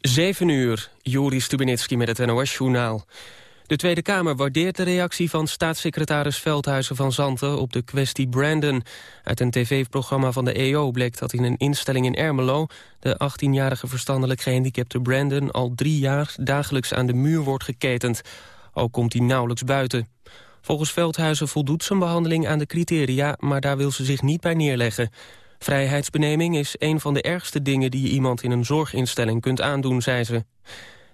7 uur, Juri Stubenitski met het NOS-journaal. De Tweede Kamer waardeert de reactie van staatssecretaris Veldhuizen van Zanten op de kwestie Brandon. Uit een tv-programma van de EO bleek dat in een instelling in Ermelo... de 18-jarige verstandelijk gehandicapte Brandon al drie jaar dagelijks aan de muur wordt geketend. Ook komt hij nauwelijks buiten. Volgens Veldhuizen voldoet zijn behandeling aan de criteria, maar daar wil ze zich niet bij neerleggen. Vrijheidsbeneming is een van de ergste dingen die je iemand in een zorginstelling kunt aandoen, zei ze.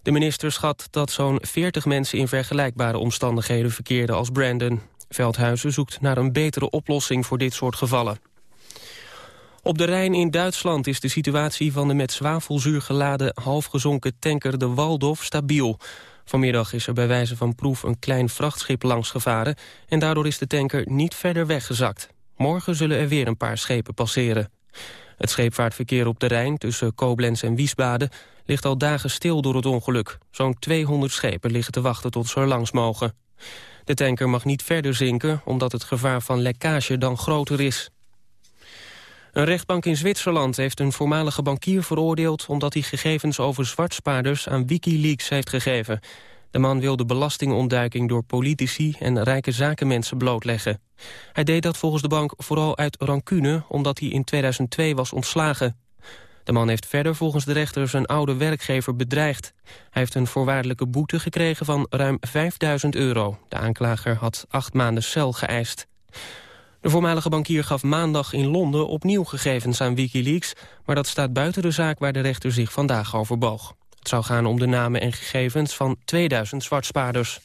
De minister schat dat zo'n 40 mensen in vergelijkbare omstandigheden verkeerden als Brandon. Veldhuizen zoekt naar een betere oplossing voor dit soort gevallen. Op de Rijn in Duitsland is de situatie van de met zwavelzuur geladen halfgezonken tanker de Waldorf stabiel. Vanmiddag is er bij wijze van proef een klein vrachtschip langs gevaren en daardoor is de tanker niet verder weggezakt. Morgen zullen er weer een paar schepen passeren. Het scheepvaartverkeer op de Rijn tussen Koblenz en Wiesbaden ligt al dagen stil door het ongeluk. Zo'n 200 schepen liggen te wachten tot ze er langs mogen. De tanker mag niet verder zinken omdat het gevaar van lekkage dan groter is. Een rechtbank in Zwitserland heeft een voormalige bankier veroordeeld... omdat hij gegevens over zwartspaarders aan Wikileaks heeft gegeven. De man wilde belastingontduiking door politici en rijke zakenmensen blootleggen. Hij deed dat volgens de bank vooral uit rancune, omdat hij in 2002 was ontslagen. De man heeft verder volgens de rechter zijn oude werkgever bedreigd. Hij heeft een voorwaardelijke boete gekregen van ruim 5000 euro. De aanklager had acht maanden cel geëist. De voormalige bankier gaf maandag in Londen opnieuw gegevens aan Wikileaks... maar dat staat buiten de zaak waar de rechter zich vandaag over boog. Het zou gaan om de namen en gegevens van 2000 zwartspaarders.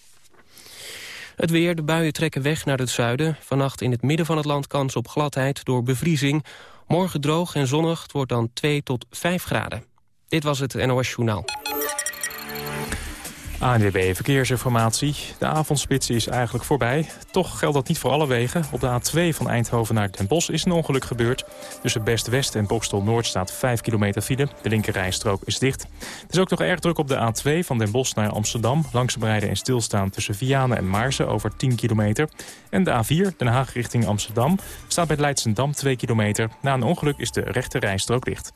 Het weer, de buien trekken weg naar het zuiden. Vannacht in het midden van het land kans op gladheid door bevriezing. Morgen droog en zonnig, het wordt dan 2 tot 5 graden. Dit was het NOS Journaal. ANWB Verkeersinformatie. De avondspits is eigenlijk voorbij. Toch geldt dat niet voor alle wegen. Op de A2 van Eindhoven naar Den Bosch is een ongeluk gebeurd. Tussen Best West en Bokstel Noord staat 5 kilometer file. De linkerrijstrook is dicht. Het is ook nog erg druk op de A2 van Den Bosch naar Amsterdam. Langzaam rijden en stilstaan tussen Vianen en Maarsen over 10 kilometer. En de A4, Den Haag richting Amsterdam, staat bij Leidsendam 2 kilometer. Na een ongeluk is de rechterrijstrook dicht.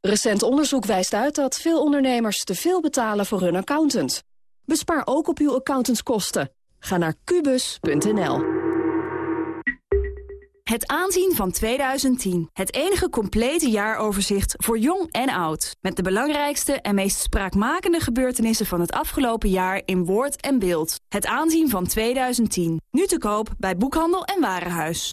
Recent onderzoek wijst uit dat veel ondernemers te veel betalen voor hun accountant. Bespaar ook op uw accountantskosten. Ga naar kubus.nl. Het aanzien van 2010. Het enige complete jaaroverzicht voor jong en oud. Met de belangrijkste en meest spraakmakende gebeurtenissen van het afgelopen jaar in woord en beeld. Het aanzien van 2010. Nu te koop bij Boekhandel en Warenhuis.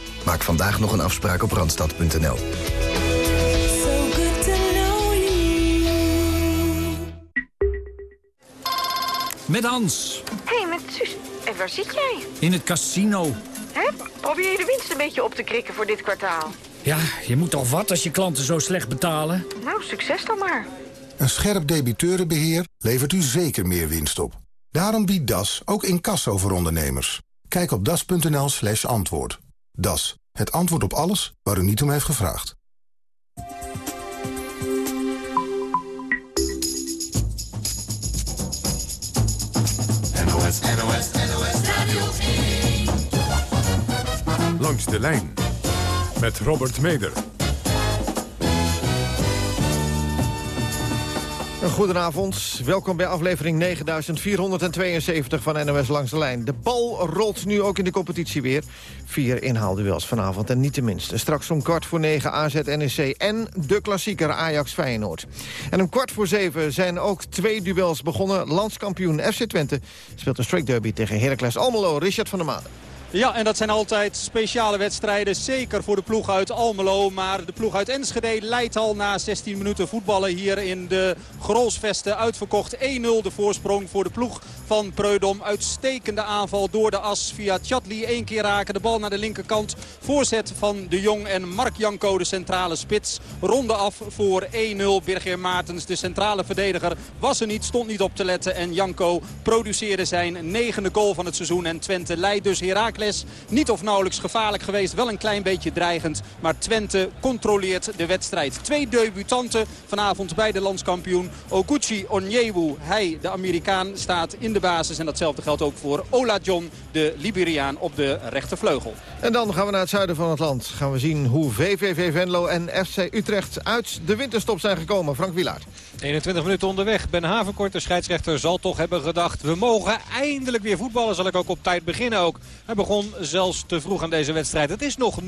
Maak vandaag nog een afspraak op randstad.nl. Met Hans. Hé, hey, met Suus. En waar zit jij? In het casino. Hè? Probeer je de winst een beetje op te krikken voor dit kwartaal? Ja, je moet toch wat als je klanten zo slecht betalen? Nou, succes dan maar. Een scherp debiteurenbeheer levert u zeker meer winst op. Daarom biedt DAS ook incasso voor ondernemers. Kijk op das.nl slash antwoord. Das, het antwoord op alles waar u niet om heeft gevraagd. NOS, NOS, NOS Radio 1. Langs de lijn met Robert Meder. Goedenavond, welkom bij aflevering 9472 van NOS Langs de Lijn. De bal rolt nu ook in de competitie weer. Vier inhaalduels vanavond en niet de minste. Straks om kwart voor negen AZ NEC en de klassieker Ajax Feyenoord. En om kwart voor zeven zijn ook twee duels begonnen. Landskampioen FC Twente speelt een strike derby tegen Heracles Almelo. Richard van der Maan. Ja, en dat zijn altijd speciale wedstrijden. Zeker voor de ploeg uit Almelo. Maar de ploeg uit Enschede leidt al na 16 minuten voetballen hier in de Grolsvesten. Uitverkocht 1-0 de voorsprong voor de ploeg van Preudom. Uitstekende aanval door de as via Chatli. één keer raken, de bal naar de linkerkant. Voorzet van De Jong en Mark Janko, de centrale spits. Ronde af voor 1-0. Birger Maartens, de centrale verdediger, was er niet, stond niet op te letten. En Janko produceerde zijn negende goal van het seizoen. En Twente leidt dus Heracles niet of nauwelijks gevaarlijk geweest. Wel een klein beetje dreigend. Maar Twente controleert de wedstrijd. Twee debutanten vanavond bij de landskampioen. Okuchi Onyewu, hij de Amerikaan, staat in de basis. En datzelfde geldt ook voor Ola John, de Liberiaan op de rechtervleugel. En dan gaan we naar het zuiden van het land. Gaan we zien hoe VVV Venlo en FC Utrecht uit de winterstop zijn gekomen. Frank Wilaert. 21 minuten onderweg. Ben Havenkort, de scheidsrechter, zal toch hebben gedacht... we mogen eindelijk weer voetballen. Zal ik ook op tijd beginnen ook. Hij begon zelfs te vroeg aan deze wedstrijd. Het is nog 0-0.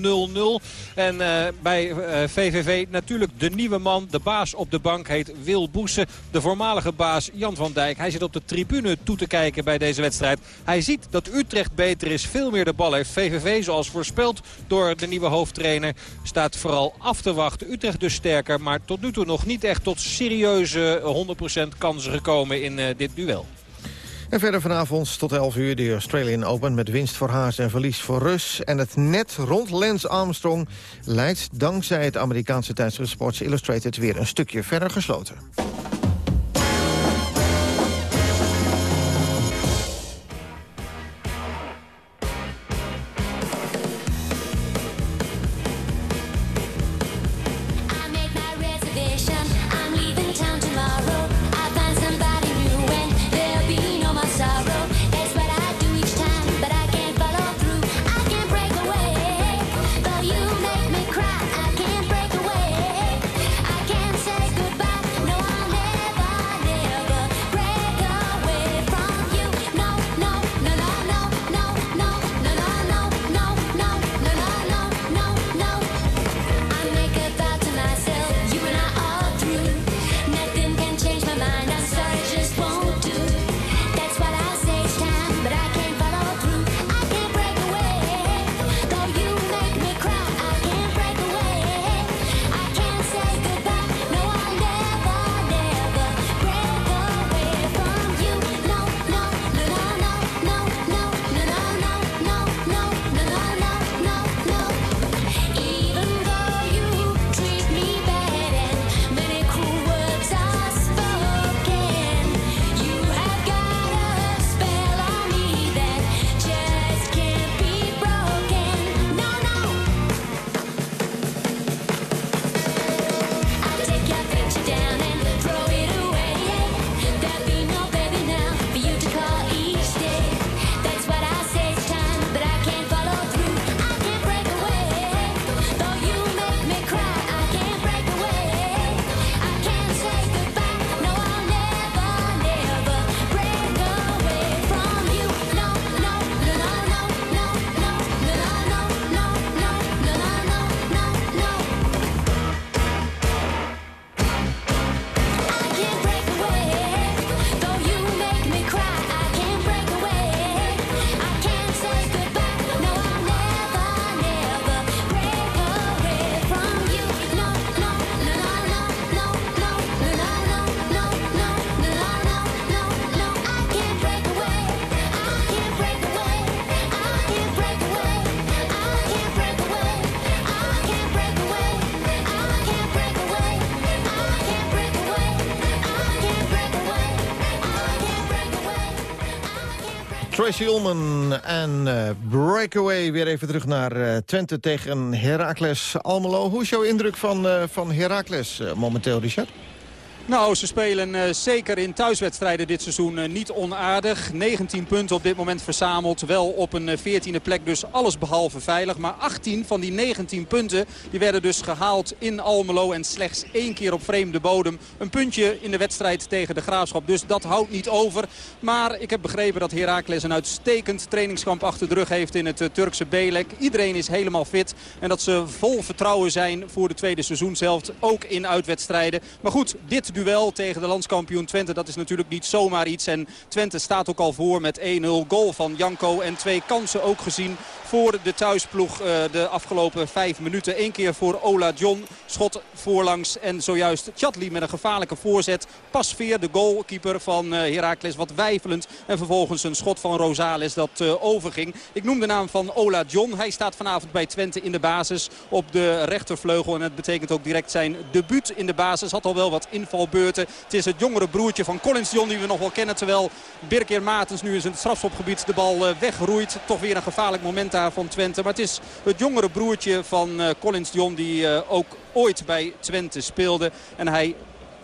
En uh, bij uh, VVV natuurlijk de nieuwe man. De baas op de bank heet Wil Boesen. De voormalige baas Jan van Dijk. Hij zit op de tribune toe te kijken bij deze wedstrijd. Hij ziet dat Utrecht beter is. Veel meer de bal heeft. VVV zoals voorspeld door de nieuwe hoofdtrainer. Staat vooral af te wachten. Utrecht dus sterker. Maar tot nu toe nog niet echt tot serieuze 100% kansen gekomen in uh, dit duel. En verder vanavond tot 11 uur de Australian Open... met winst voor Haas en verlies voor Rus. En het net rond Lance Armstrong lijkt dankzij het Amerikaanse tijdschrift Sports Illustrated... weer een stukje verder gesloten. Ullman en uh, Breakaway. Weer even terug naar uh, Twente tegen Heracles Almelo. Hoe is jouw indruk van, uh, van Heracles momenteel, Richard? Nou, ze spelen uh, zeker in thuiswedstrijden dit seizoen uh, niet onaardig. 19 punten op dit moment verzameld. Wel op een 14e plek, dus alles behalve veilig. Maar 18 van die 19 punten die werden dus gehaald in Almelo. En slechts één keer op vreemde bodem. Een puntje in de wedstrijd tegen de Graafschap. Dus dat houdt niet over. Maar ik heb begrepen dat Heracles een uitstekend trainingskamp achter de rug heeft in het Turkse Belek. Iedereen is helemaal fit. En dat ze vol vertrouwen zijn voor de tweede seizoenshelft. Ook in uitwedstrijden. Maar goed, dit duel tegen de landskampioen Twente. Dat is natuurlijk niet zomaar iets. En Twente staat ook al voor met 1-0 goal van Janko. En twee kansen ook gezien voor de thuisploeg uh, de afgelopen vijf minuten. Eén keer voor Ola John. Schot voorlangs. En zojuist Chatli met een gevaarlijke voorzet. Pasveer, de goalkeeper van uh, Heracles, wat wijfelend. En vervolgens een schot van Rosales dat uh, overging. Ik noem de naam van Ola John. Hij staat vanavond bij Twente in de basis op de rechtervleugel. En het betekent ook direct zijn debuut in de basis. Had al wel wat Het is het jongere broertje van Collins John die we nog wel kennen. Terwijl Birkeer Maartens nu in het strafschopgebied de bal wegroeit. Toch weer een gevaarlijk moment daar van Twente. Maar het is het jongere broertje van uh, Collins Dion die uh, ook ooit bij Twente speelde. En hij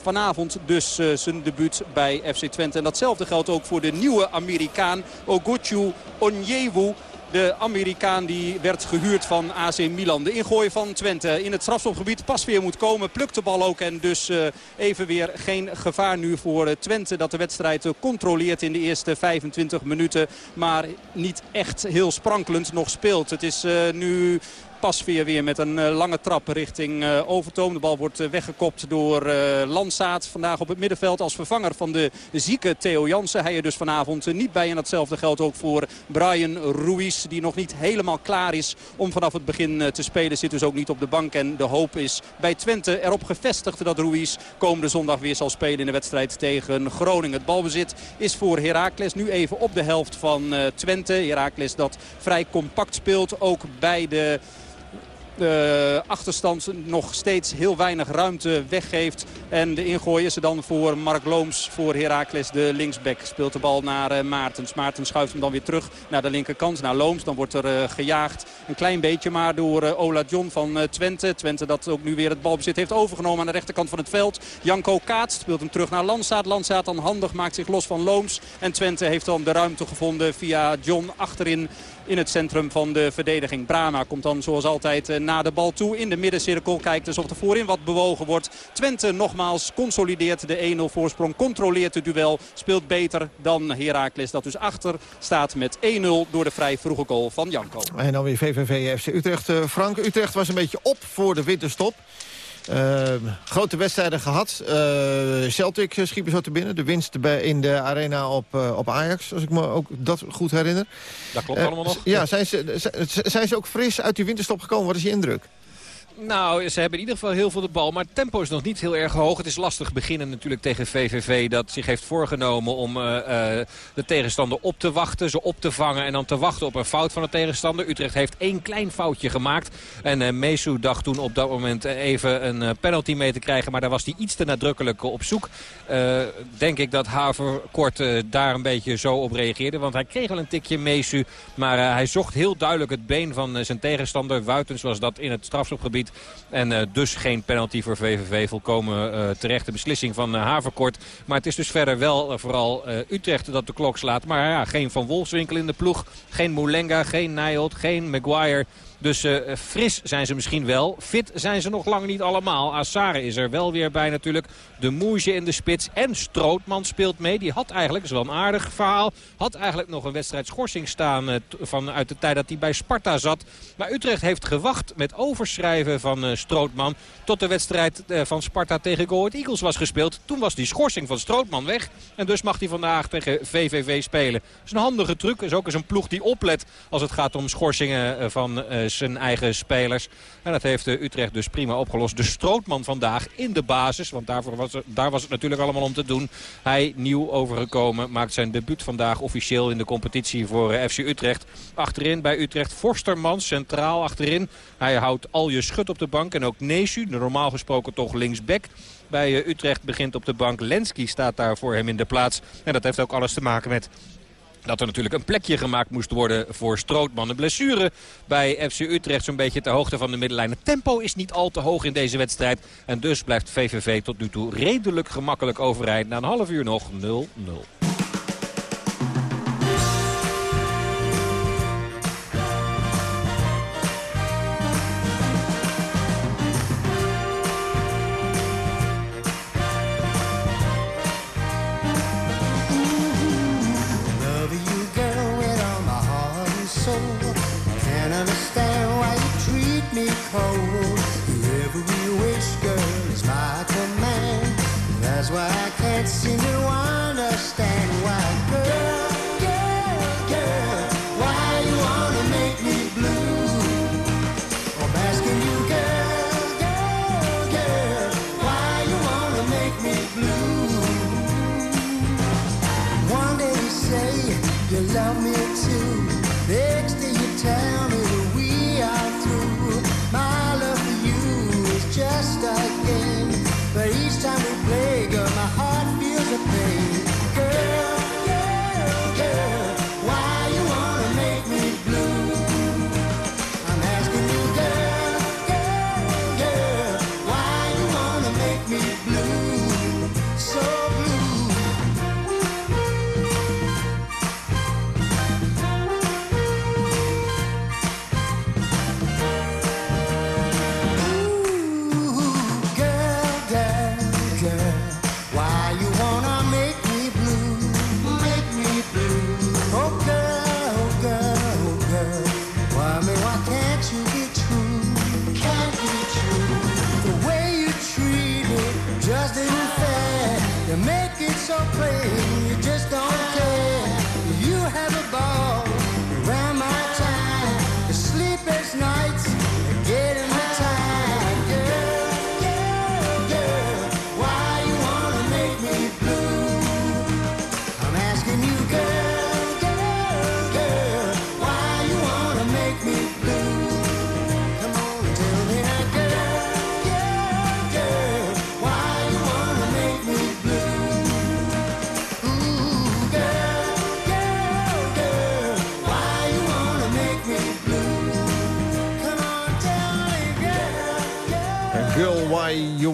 vanavond dus zijn debuut bij FC Twente. En datzelfde geldt ook voor de nieuwe Amerikaan Oguchu Onyewu. De Amerikaan die werd gehuurd van AC Milan. De ingooi van Twente in het strafstopgebied pas weer moet komen. Plukt de bal ook en dus uh, even weer geen gevaar nu voor uh, Twente. Dat de wedstrijd uh, controleert in de eerste 25 minuten. Maar niet echt heel sprankelend nog speelt. Het is nu Pasveer weer met een uh, lange trap richting uh, Overtoom. De bal wordt uh, weggekopt door Landsaat. Vandaag op het middenveld als vervanger van de zieke Theo Jansen. Hij er dus vanavond niet bij. En datzelfde geldt ook voor Brian Ruiz. Die nog niet helemaal klaar is om vanaf het begin te spelen. Zit dus ook niet op de bank. En de hoop is bij Twente erop gevestigd dat Ruiz komende zondag weer zal spelen in de wedstrijd tegen Groningen. Het balbezit is voor Heracles nu even op de helft van Twente. Heracles dat vrij compact speelt. Ook bij de de achterstand nog steeds heel weinig ruimte weggeeft. En de ingooi is er dan voor Mark Looms voor Heracles, de linksback. Speelt de bal naar uh, Maartens. Maartens schuift hem dan weer terug naar de linkerkant, naar Looms. Dan wordt er uh, gejaagd, een klein beetje maar door uh, Ola John van Twente. Twente dat ook nu weer het balbezit heeft overgenomen aan de rechterkant van het veld. Janko Kaats speelt hem terug naar Landsaat. Landsaat dan handig, maakt zich los van Looms. En Twente heeft dan de ruimte gevonden via John achterin in het centrum van de verdediging. Brama komt dan zoals altijd naar de bal toe in de middencirkel. Kijkt dus of er voorin wat bewogen wordt. Twente nogmaals consolideert de 1-0 voorsprong. Controleert het duel. Speelt beter dan Heracles. Dat dus achter staat met 1-0 door de vrij vroege goal van Janko. En dan weer VVV FC Utrecht. Uh, Frank, Utrecht was een beetje op voor de winterstop. Uh, grote wedstrijden gehad. Uh, Celtic schiep er zo te binnen. De winst bij, in de arena op, uh, op Ajax, als ik me ook dat goed herinner. Dat klopt allemaal nog. Ja, zijn ze, zijn ze ook fris uit die winterstop gekomen? Wat is je indruk? Nou, ze hebben in ieder geval heel veel de bal. Maar het tempo is nog niet heel erg hoog. Het is lastig beginnen natuurlijk tegen VVV. Dat zich heeft voorgenomen om uh, uh, de tegenstander op te wachten. Ze op te vangen en dan te wachten op een fout van de tegenstander. Utrecht heeft één klein foutje gemaakt. En uh, Mesu dacht toen op dat moment even een penalty mee te krijgen. Maar daar was hij iets te nadrukkelijk op zoek. denk ik dat Haverkort daar een beetje zo op reageerde. Want hij kreeg wel een tikje Mesu. Maar hij zocht heel duidelijk het been van zijn tegenstander. Wuitens was dat in het strafschopgebied. En uh, dus geen penalty voor VVV. Volkomen uh, terechte beslissing van uh, Haverkort. Maar het is dus verder wel vooral Utrecht dat de klok slaat. Maar ja, geen Van Wolfswinkel in de ploeg. Geen Moulenga, geen Nijholt, geen Maguire. Dus fris zijn ze misschien wel. Fit zijn ze nog lang niet allemaal. Assare is er wel weer bij natuurlijk. De Moesje in de spits. En Strootman speelt mee. Die had eigenlijk, dat is wel een aardig verhaal... had eigenlijk nog een wedstrijd schorsing staan... Uh, vanuit de tijd dat hij bij Sparta zat. Maar Utrecht heeft gewacht met overschrijven van uh, Strootman... tot de wedstrijd van Sparta tegen Go Ahead Eagles was gespeeld. Toen was die schorsing van Strootman weg. En dus mag hij vandaag tegen VVV spelen. Dat is een handige truc. is ook eens een ploeg die oplet als het gaat om schorsingen van zijn eigen spelers. En dat heeft Utrecht dus prima opgelost. De Strootman vandaag in de basis. Want daarvoor was daar was het natuurlijk allemaal om te doen. Hij nieuw overgekomen. Maakt zijn debuut vandaag officieel in de competitie voor FC Utrecht. Achterin bij Utrecht Forsterman. Centraal achterin. Hij houdt al je schut op de bank. En ook Nesu. Normaal gesproken toch linksback. Bij Utrecht begint op de bank. Lenski staat daar voor hem in de plaats. En dat heeft ook alles te maken met dat er natuurlijk een plekje gemaakt moest worden voor Strootman. Een blessure bij FC Utrecht zo'n beetje ter hoogte van de middenlijn. Het tempo is niet al te hoog in deze wedstrijd. En dus blijft VVV tot nu toe redelijk gemakkelijk overeind. Na een half uur nog 0-0.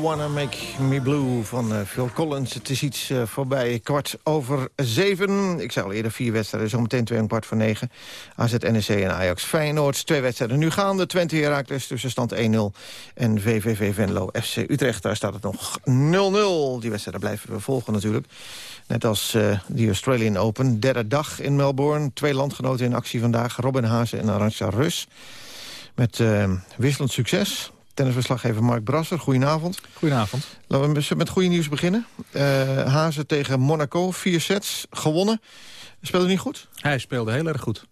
Wanna Make Me Blue van eh, Phil Collins. Het is iets eh, voorbij kwart over zeven. Ik zei al eerder vier wedstrijden, zometeen twee en kwart voor negen. AZ, NEC en Ajax Feyenoord. Twee wedstrijden nu gaande. Twente Heracles tussenstand 1-0. En VVV Venlo FC Utrecht, daar staat het nog 0-0. Die wedstrijden blijven we volgen natuurlijk. Net als eh de Australian Open. Derde dag in Melbourne. Twee landgenoten in actie vandaag. Robin Haase en Arantxa Rus. Met wisselend succes. Tennisverslaggever Mark Brasser, goedenavond. Goedenavond. Laten we met- goede nieuws beginnen. Eh Hazen tegen Monaco, vier sets, gewonnen. Speelde niet goed? Hij speelde heel erg goed.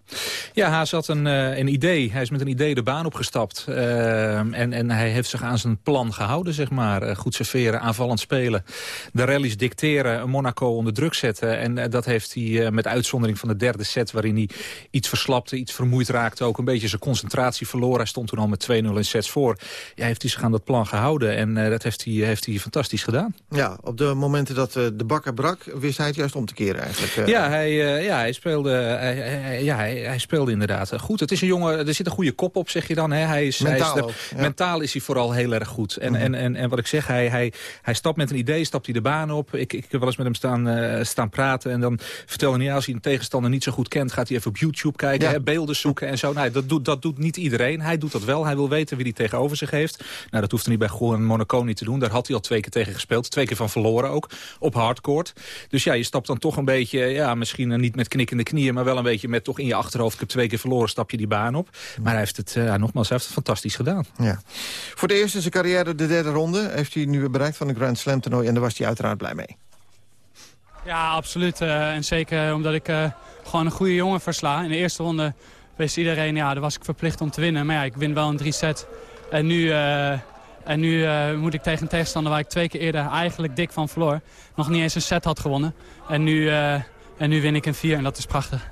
Ja, Haas had een, eh, een idee. Hij is met een idee de baan opgestapt. Eh, en, en hij heeft zich aan zijn plan gehouden, zeg maar. Eh, goed serveren, aanvallend spelen. De rallies dicteren, Monaco onder druk zetten. En dat heeft hij met uitzondering van de derde set... waarin hij iets verslapte, iets vermoeid raakte. Ook een beetje zijn concentratie verloren. Hij stond toen al met 2-0 in sets voor. Ja, heeft hij zich aan dat plan gehouden. En dat heeft hij, heeft hij fantastisch gedaan. Ja, op de momenten dat de bakker brak, wist hij het juist om te keren eigenlijk. Ja, hij, ja, hij, speelde, hij, hij- ja hij, hij speelde inderdaad eh, goed. Het is een jongen, er zit een goede kop op, zeg je dan. Hè? Hij is, Mentaal hij is ja. Mentaal is hij vooral heel erg goed. En, Mhm. en, en, en wat ik zeg, hij, hij, hij stapt met een idee, stapt hij de baan op. Ik, ik heb wel eens met hem staan, eh, staan praten. En dan vertelde hij, als hij een tegenstander niet zo goed kent... gaat hij even op YouTube kijken, Ja. hè, beelden zoeken en zo. Nou, dat, doet, dat doet niet iedereen. Hij doet dat wel. Hij wil weten wie hij tegenover zich heeft. Nou, dat hoeft hij niet bij Juan Monaco niet te doen. Daar had hij al twee keer tegen gespeeld. Twee keer van verloren ook, op hardcourt. Dus ja, je stapt dan toch een beetje, ja, misschien eh, niet met knikkende knieën... maar wel een beetje met toch in je achterhoofd... ik heb twee keer verloren, stap je die baan op. Maar hij heeft het, eh, ja, nogmaals, hij heeft het fantastisch gedaan. Ja. Voor de eerste in zijn carrière de derde ronde heeft hij nu weer bereikt van de Grand Slam toernooi. En daar was hij uiteraard blij mee. Ja, absoluut. Eh, en zeker omdat ik eh, gewoon een goede jongen versla. In de eerste ronde wist iedereen, ja, daar was ik verplicht om te winnen. Maar ja, ik win wel een drie set. En nu, eh, en nu eh, moet ik tegen een tegenstander waar ik twee keer eerder eigenlijk dik van verloor. Nog niet eens een set had gewonnen. En nu, eh, en nu win ik een vier en dat is prachtig.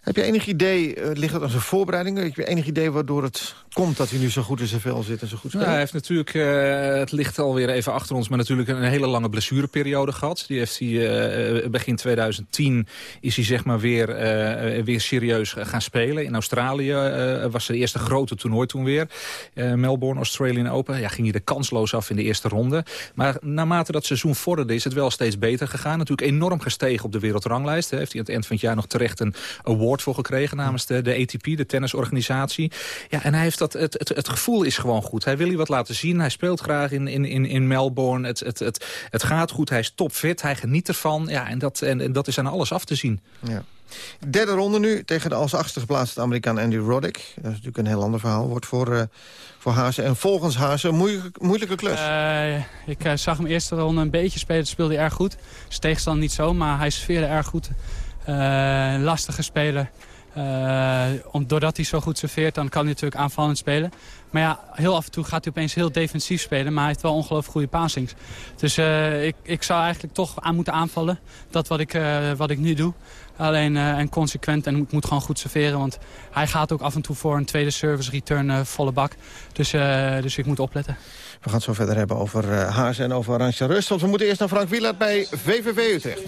Heb je enig idee, eh, ligt dat aan zijn voorbereiding? Heb je enig idee waardoor het komt dat hij nu zo goed in zijn vel zit en zo goed speelt? hij heeft natuurlijk, eh, het ligt alweer even achter ons, maar natuurlijk een hele lange blessureperiode gehad. Die heeft hij eh, begin 2010 is hij zeg maar weer, eh, weer serieus gaan spelen. In Australië eh, was het eerste grote toernooi toen weer. Eh, Melbourne Australian Open. Ja, ging hij er kansloos af in de eerste ronde. Maar naarmate dat seizoen vorderde is het wel steeds beter gegaan. Natuurlijk enorm gestegen op de wereldranglijst. Hè. Heeft hij aan het eind van het jaar nog terecht een award voor gekregen namens de, de ATP, de tennisorganisatie. Ja, en hij heeft dat, het, het, het gevoel is gewoon goed. Hij wil hier wat laten zien. Hij speelt graag in, in, in, in Melbourne. Het, het, het, het gaat goed. Hij is topfit. Hij geniet ervan. Ja, en dat, en, en dat is aan alles af te zien. Ja. Derde ronde nu tegen de als achtste geplaatste Amerikaan Andy Roddick. Dat is natuurlijk een heel ander verhaal. Wordt voor, uh, voor Hazen en volgens Hazen een moeilijke, moeilijke klus. Uh, ik uh, zag hem eerste ronde een beetje spelen. speelde hij erg goed. Zijn tegenstander niet zo, maar hij sfeerde erg goed. lastige speler. Om, doordat hij zo goed serveert, dan kan hij natuurlijk aanvallend spelen. Maar ja, heel af en toe gaat hij opeens heel defensief spelen. Maar hij heeft wel ongelooflijk goede passings. Dus uh, ik, ik zou eigenlijk toch aan moeten aanvallen. Dat wat ik, uh, wat ik nu doe. Alleen en consequent en ik moet gewoon goed serveren. Want hij gaat ook af en toe voor een tweede service return volle bak. Dus, dus ik moet opletten. We gaan het zo verder hebben over uh, Haas en over Arantja Rust. Want we moeten eerst naar Frank Wielert bij VVV Utrecht.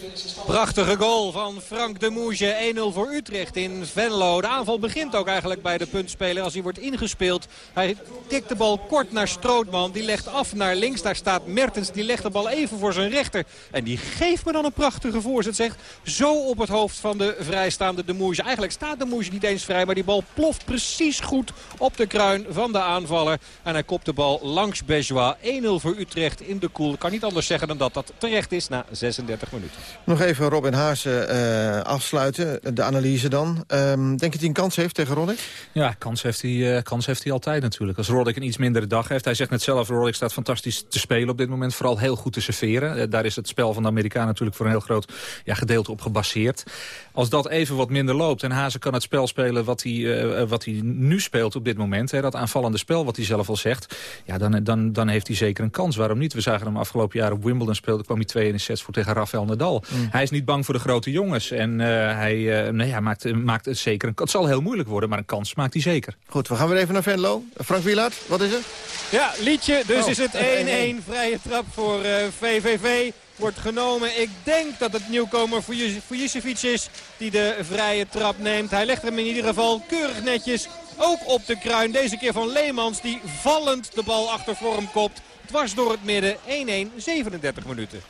Prachtige goal van Frank de Moesje. 1-0 voor Utrecht in Venlo. De aanval begint ook eigenlijk bij de puntspeler als hij wordt ingespeeld. Hij tikt de bal kort naar Strootman. Die legt af naar links. Daar staat Mertens. Die legt de bal even voor zijn rechter. En die geeft me dan een prachtige voorzet. Zegt zo op het hoofd van de vrijstaande de Moesje. Eigenlijk staat de Moesje niet eens vrij. Maar die bal ploft precies goed op de kruin van de aanvaller. En hij kopt de bal langs Bejois. 1-0 voor Utrecht in de koel. Kan niet anders zeggen dan dat dat terecht is na 36 minuten. Nog even Robin Haase uh, afsluiten. De analyse dan. Um, denk je dat hij een kans heeft tegen Roddick? Ja, kans heeft, hij, uh, kans heeft hij altijd natuurlijk. Als Roddick een iets mindere dag heeft. Hij zegt net zelf, Roddick staat fantastisch te spelen op dit moment. Vooral heel goed te serveren. Uh, daar is het spel van de Amerikaan natuurlijk voor een heel groot ja, gedeelte op gebaseerd. Als dat even wat minder loopt en Haase kan het spel spelen wat hij, wat hij nu speelt op dit moment. Hè, dat aanvallende spel wat hij zelf al zegt. Ja, dan, dan, dan heeft hij zeker een kans. Waarom niet? We zagen hem afgelopen jaar op Wimbledon spelen. kwam hij twee in de sets voor tegen Rafael Nadal. Mm. Hij is niet bang voor de grote jongens. En uh, hij, uh, nee, hij maakt, maakt het zeker een Het zal heel moeilijk worden, maar een kans maakt hij zeker. Goed, we gaan weer even naar Venlo. Frank Wielaert, wat is het? Ja, liedje. Dus oh. is het 1-1. Vrije trap voor uh, VVV wordt genomen. Ik denk dat het nieuwkomer Vujicevic is die de vrije trap neemt. Hij legt hem in ieder geval keurig netjes ook op de kruin. Deze keer van Leemans die vallend de bal achter voor hem kopt. Dwars door het midden. 1-1, 37 minuten.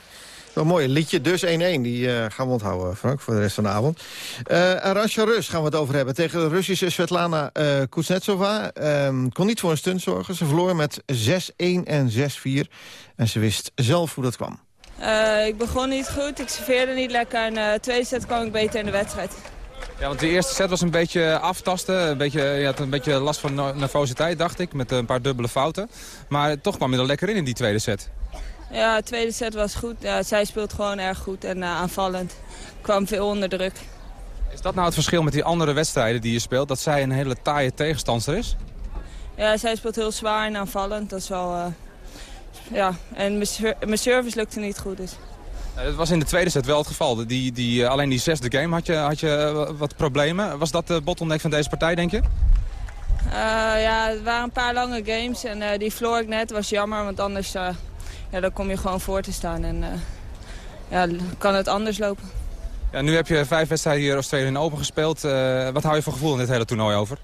Wel mooi, liedje dus 1-1. Die uh, gaan we onthouden, Frank, voor de rest van de avond. Uh, Arantxa Rus gaan we het over hebben. Tegen de Russische Svetlana uh, Kuznetsova. Um, kon niet voor een stunt zorgen. Ze verloor met 6-1 en 6-4. En ze wist zelf hoe dat kwam. Uh, ik begon niet goed, ik serveerde niet lekker. En de tweede set kwam ik beter in de wedstrijd. Ja, want de eerste set was een beetje aftasten. Een beetje, je had een beetje last van nervositeit, dacht ik. Met een paar dubbele fouten. Maar toch kwam je er lekker in in die tweede set. Ja, de tweede set was goed. Ja, zij speelt gewoon erg goed en uh, aanvallend. kwam veel onder druk. Is dat nou het verschil met die andere wedstrijden die je speelt? Dat zij een hele taaie tegenstander is? Ja, zij speelt heel zwaar en aanvallend. Dat is wel... Uh, ja, en mijn service lukte niet goed dus. Nou, dat was in de tweede set wel het geval. Die, die, alleen die zesde game had je, had je wat problemen. Was dat de bottleneck van deze partij, denk je? Uh, ja, het waren een paar lange games en uh, die verloor ik net. was jammer, want anders uh, ja, dan kom je gewoon voor te staan. En ja, kan het anders lopen. Ja, nu heb je vijf wedstrijden hier Australië Open gespeeld. wat hou je voor gevoel in dit hele toernooi over?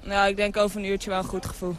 Ja, ik denk over een uurtje wel een goed gevoel.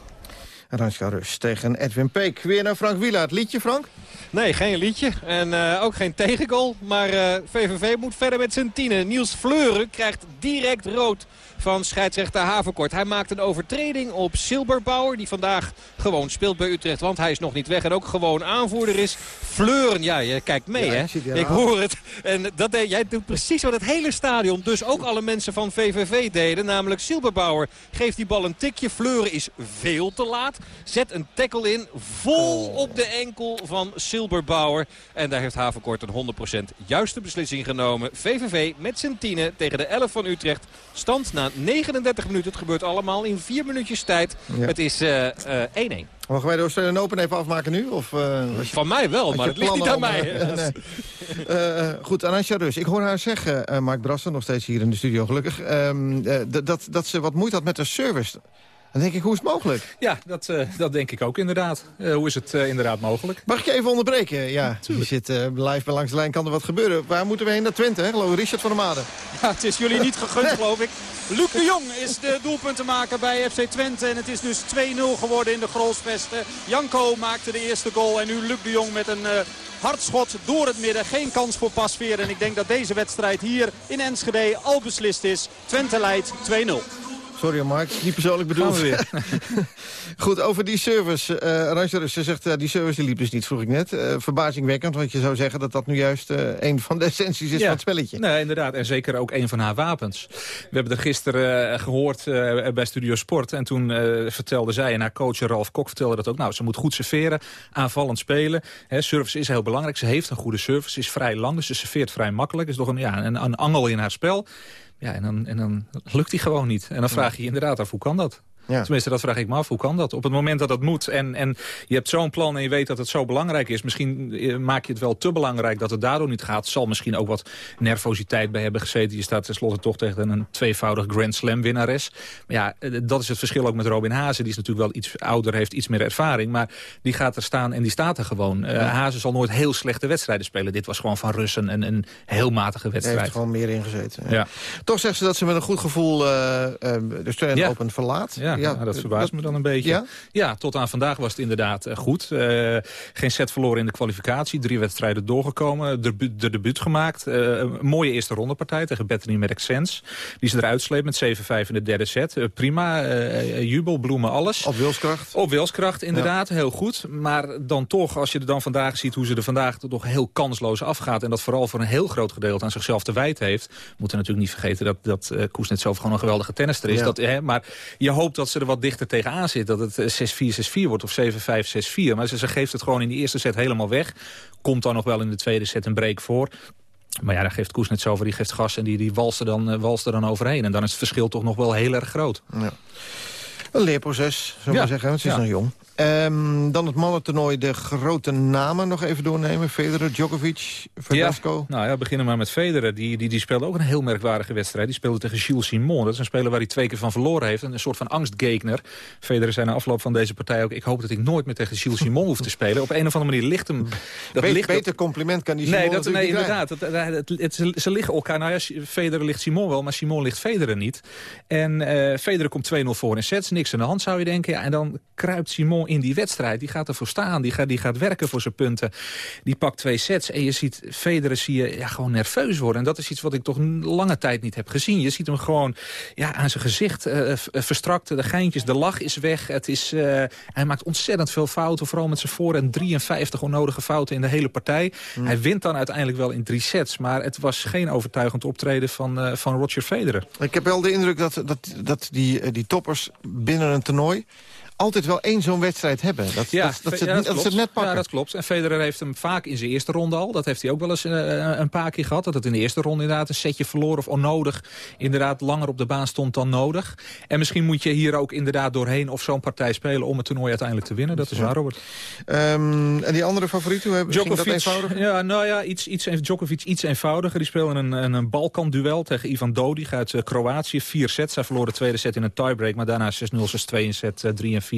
Ranska Rus tegen Edwin Peek. Weer naar Frank Wielaert. Liedje, Frank? Nee, geen liedje. En uh, ook geen tegengoal. Maar VVV moet verder met zijn tienen. Niels Fleuren krijgt direct rood van scheidsrechter Havenkort. Hij maakt een overtreding op Silberbauer. Die vandaag gewoon speelt bij Utrecht. Want hij is nog niet weg. En ook gewoon aanvoerder is. Fleuren, ja, je kijkt mee ja, hè. Ik, ik hoor het. En dat deed, jij doet precies wat het hele stadion. Dus ook alle mensen van VVV deden. Namelijk Silberbauer geeft die bal een tikje. Fleuren is veel te laat. Zet een tackle in. Vol oh. op de enkel van Silberbauer. En daar heeft Havenkort een 100% juiste beslissing genomen. VVV met zijn tienen tegen de 11 van Utrecht. Stand na 39 minuten. Het gebeurt allemaal in vier minuutjes tijd. Ja. Het is 1-1. Uh, uh, Mogen wij de Australian Open even afmaken nu? Of, uh, Van mij wel, maar het ligt niet aan mij. nee. uh, goed, Anansja Rus. Ik hoor haar zeggen, Mark Brassen, nog steeds hier in de studio gelukkig... Um, dat, dat ze wat moeite had met de service. Dan denk ik, hoe is het mogelijk? Ja, dat, uh, dat denk ik ook inderdaad. Uh, hoe is het uh, inderdaad mogelijk? Mag ik je even onderbreken? Ja, je zit live bij Langs de Lijn, kan er wat gebeuren. Waar moeten we heen? Naar Twente, hè? Geloof ik, Richard van der Made. Ja, het is jullie niet gegund, geloof ik. Luc de Jong is de doelpuntenmaker bij FC Twente. En het is dus 2-0 geworden in de Grolsvesten. Janko maakte de eerste goal. En nu Luc de Jong met een hardschot door het midden. Geen kans voor Pasveer. En ik denk dat deze wedstrijd hier in Enschede al beslist is. Twente leidt 2-0. Sorry Mark, niet persoonlijk bedoeld. Gaan we Goed, over die service. eh Ranja ze zegt, eh, die service die liep dus niet, vroeg ik net. Eh, verbazingwekkend, want je zou zeggen dat dat nu juist eh, een van de essenties is van het spelletje. Nee, inderdaad. En zeker ook een van haar wapens. We hebben er gisteren eh, gehoord eh, bij Studio Sport. En toen eh, vertelde zij en haar coach Ralf Kok vertelde dat ook. Nou, ze moet goed serveren, aanvallend spelen. Hè, service is heel belangrijk. Ze heeft een goede service, is vrij lang, dus ze serveert vrij makkelijk. Is toch een, ja, een, een angel in haar spel. Ja, en dan, en dan lukt die gewoon niet. En dan vraag je je inderdaad af, hoe kan dat? Ja. Tenminste, dat vraag ik me af. Hoe kan dat? Op het moment dat het moet en, en je hebt zo'n plan en je weet dat het zo belangrijk is... misschien eh, maak je het wel te belangrijk dat het daardoor niet gaat. Zal misschien ook wat nervositeit bij hebben gezeten. Je staat tenslotte toch tegen een tweevoudig Grand Slam winnares. Maar ja, eh, dat is het verschil ook met Robin Hazen. Die is natuurlijk wel iets ouder, heeft iets meer ervaring. Maar die gaat er staan en die staat er gewoon. Uh, Hazen zal nooit heel slechte wedstrijden spelen. Dit was gewoon van Russen een, een heel matige wedstrijd. Hij heeft gewoon meer ingezeten. Ja. Toch zegt ze dat ze met een goed gevoel uh, de Ja. Open verlaat. Ja, nou, dat verbaast me dan een beetje. Ja? Ja, tot aan vandaag was het inderdaad eh, goed. Eh, geen set verloren in de kwalificatie. Drie wedstrijden doorgekomen. De, de debuut gemaakt. Eh, een mooie eerste rondepartij tegen Bethany met Accents. Die ze eruit sleept met 7-5 in de derde set. Eh, prima. eh, jubel, bloemen, alles. Op wilskracht. Op wilskracht, inderdaad. Heel goed. Maar dan toch, als je er dan vandaag ziet hoe ze er vandaag toch heel kansloos afgaat... en dat vooral voor een heel groot gedeelte aan zichzelf te wijten heeft... moeten we natuurlijk niet vergeten dat, dat uh, Kuznetsov gewoon een geweldige tennister is. Ja. Dat, hè, maar je hoopt dat ze er wat dichter tegenaan zit. Dat het eh, 6-4, 6-4 wordt of 7-5, 6-4. Maar ze, ze geeft het gewoon in die eerste set helemaal weg. Komt dan nog wel in de tweede set een break voor. Maar ja, daar geeft Kuznetsov, die geeft gas en die, die walst, er dan, uh, walst er dan overheen. En dan is het verschil toch nog wel heel erg groot. Ja. Een leerproces, we Ja. maar zeggen, want ze is Ja. nog jong. Ehm, dan het mannentoernooi, de grote namen nog even doornemen. Federer, Djokovic, Verdasco. Ja, nou ja, we beginnen maar met Federer. Die, die, die speelde ook een heel merkwaardige wedstrijd. Die speelde tegen Gilles Simon. Dat is een speler waar hij twee keer van verloren heeft. Een soort van angstgekner. Federer zei na afloop van deze partij ook... ik hoop dat ik nooit meer tegen Gilles Simon hoef te spelen. Op een of andere manier ligt hem... Dat Be- ligt beter compliment kan die Simon Nee, dat, nee inderdaad. Het, het, het- het- ze liggen elkaar. Nou ja, Federer ligt Simon wel, maar Simon ligt Federer niet. En eh Federer komt 2-0 voor in sets. Niks aan de hand zou je denken. Ja, en dan kruipt Simon in die wedstrijd. Die gaat ervoor staan. Die gaat, die gaat werken voor zijn punten. Die pakt twee sets. En je ziet Federer zie je, ja, gewoon nerveus worden. En dat is iets wat ik toch lange tijd niet heb gezien. Je ziet hem gewoon ja, aan zijn gezicht verstrakt. De geintjes, de lach is weg. Het is, eh, hij maakt ontzettend veel fouten. Vooral met zijn voorhand 53 onnodige fouten in de hele partij. Hij wint dan uiteindelijk wel in drie sets. Maar het was geen overtuigend optreden van, van Roger Federer. Ik heb wel de indruk dat, dat, dat die, die toppers binnen een toernooi... altijd wel één zo'n wedstrijd hebben. Dat, dat, dat, ze, ja, dat ze het net pakken. Ja, dat klopt. En Federer heeft hem vaak in zijn eerste ronde al. Dat heeft hij ook wel eens eh, een paar keer gehad. Dat het in de eerste ronde inderdaad een setje verloren of onnodig... inderdaad langer op de baan stond dan nodig. En misschien moet je hier ook inderdaad doorheen of zo'n partij spelen... om het toernooi uiteindelijk te winnen. Dat is waar, Robert. Ehm, en die andere favoriet, hoe hebben dat Djokovic, ja, nou ja, iets, iets, Djokovic iets eenvoudiger. Die speelde een, een, een Balkan-duel tegen Ivan Dodig uit eh, Kroatië. Vier sets. Hij verloor de tweede set in een tiebreak. Maar daarna 6-0, 6-2 in set 3 en 4.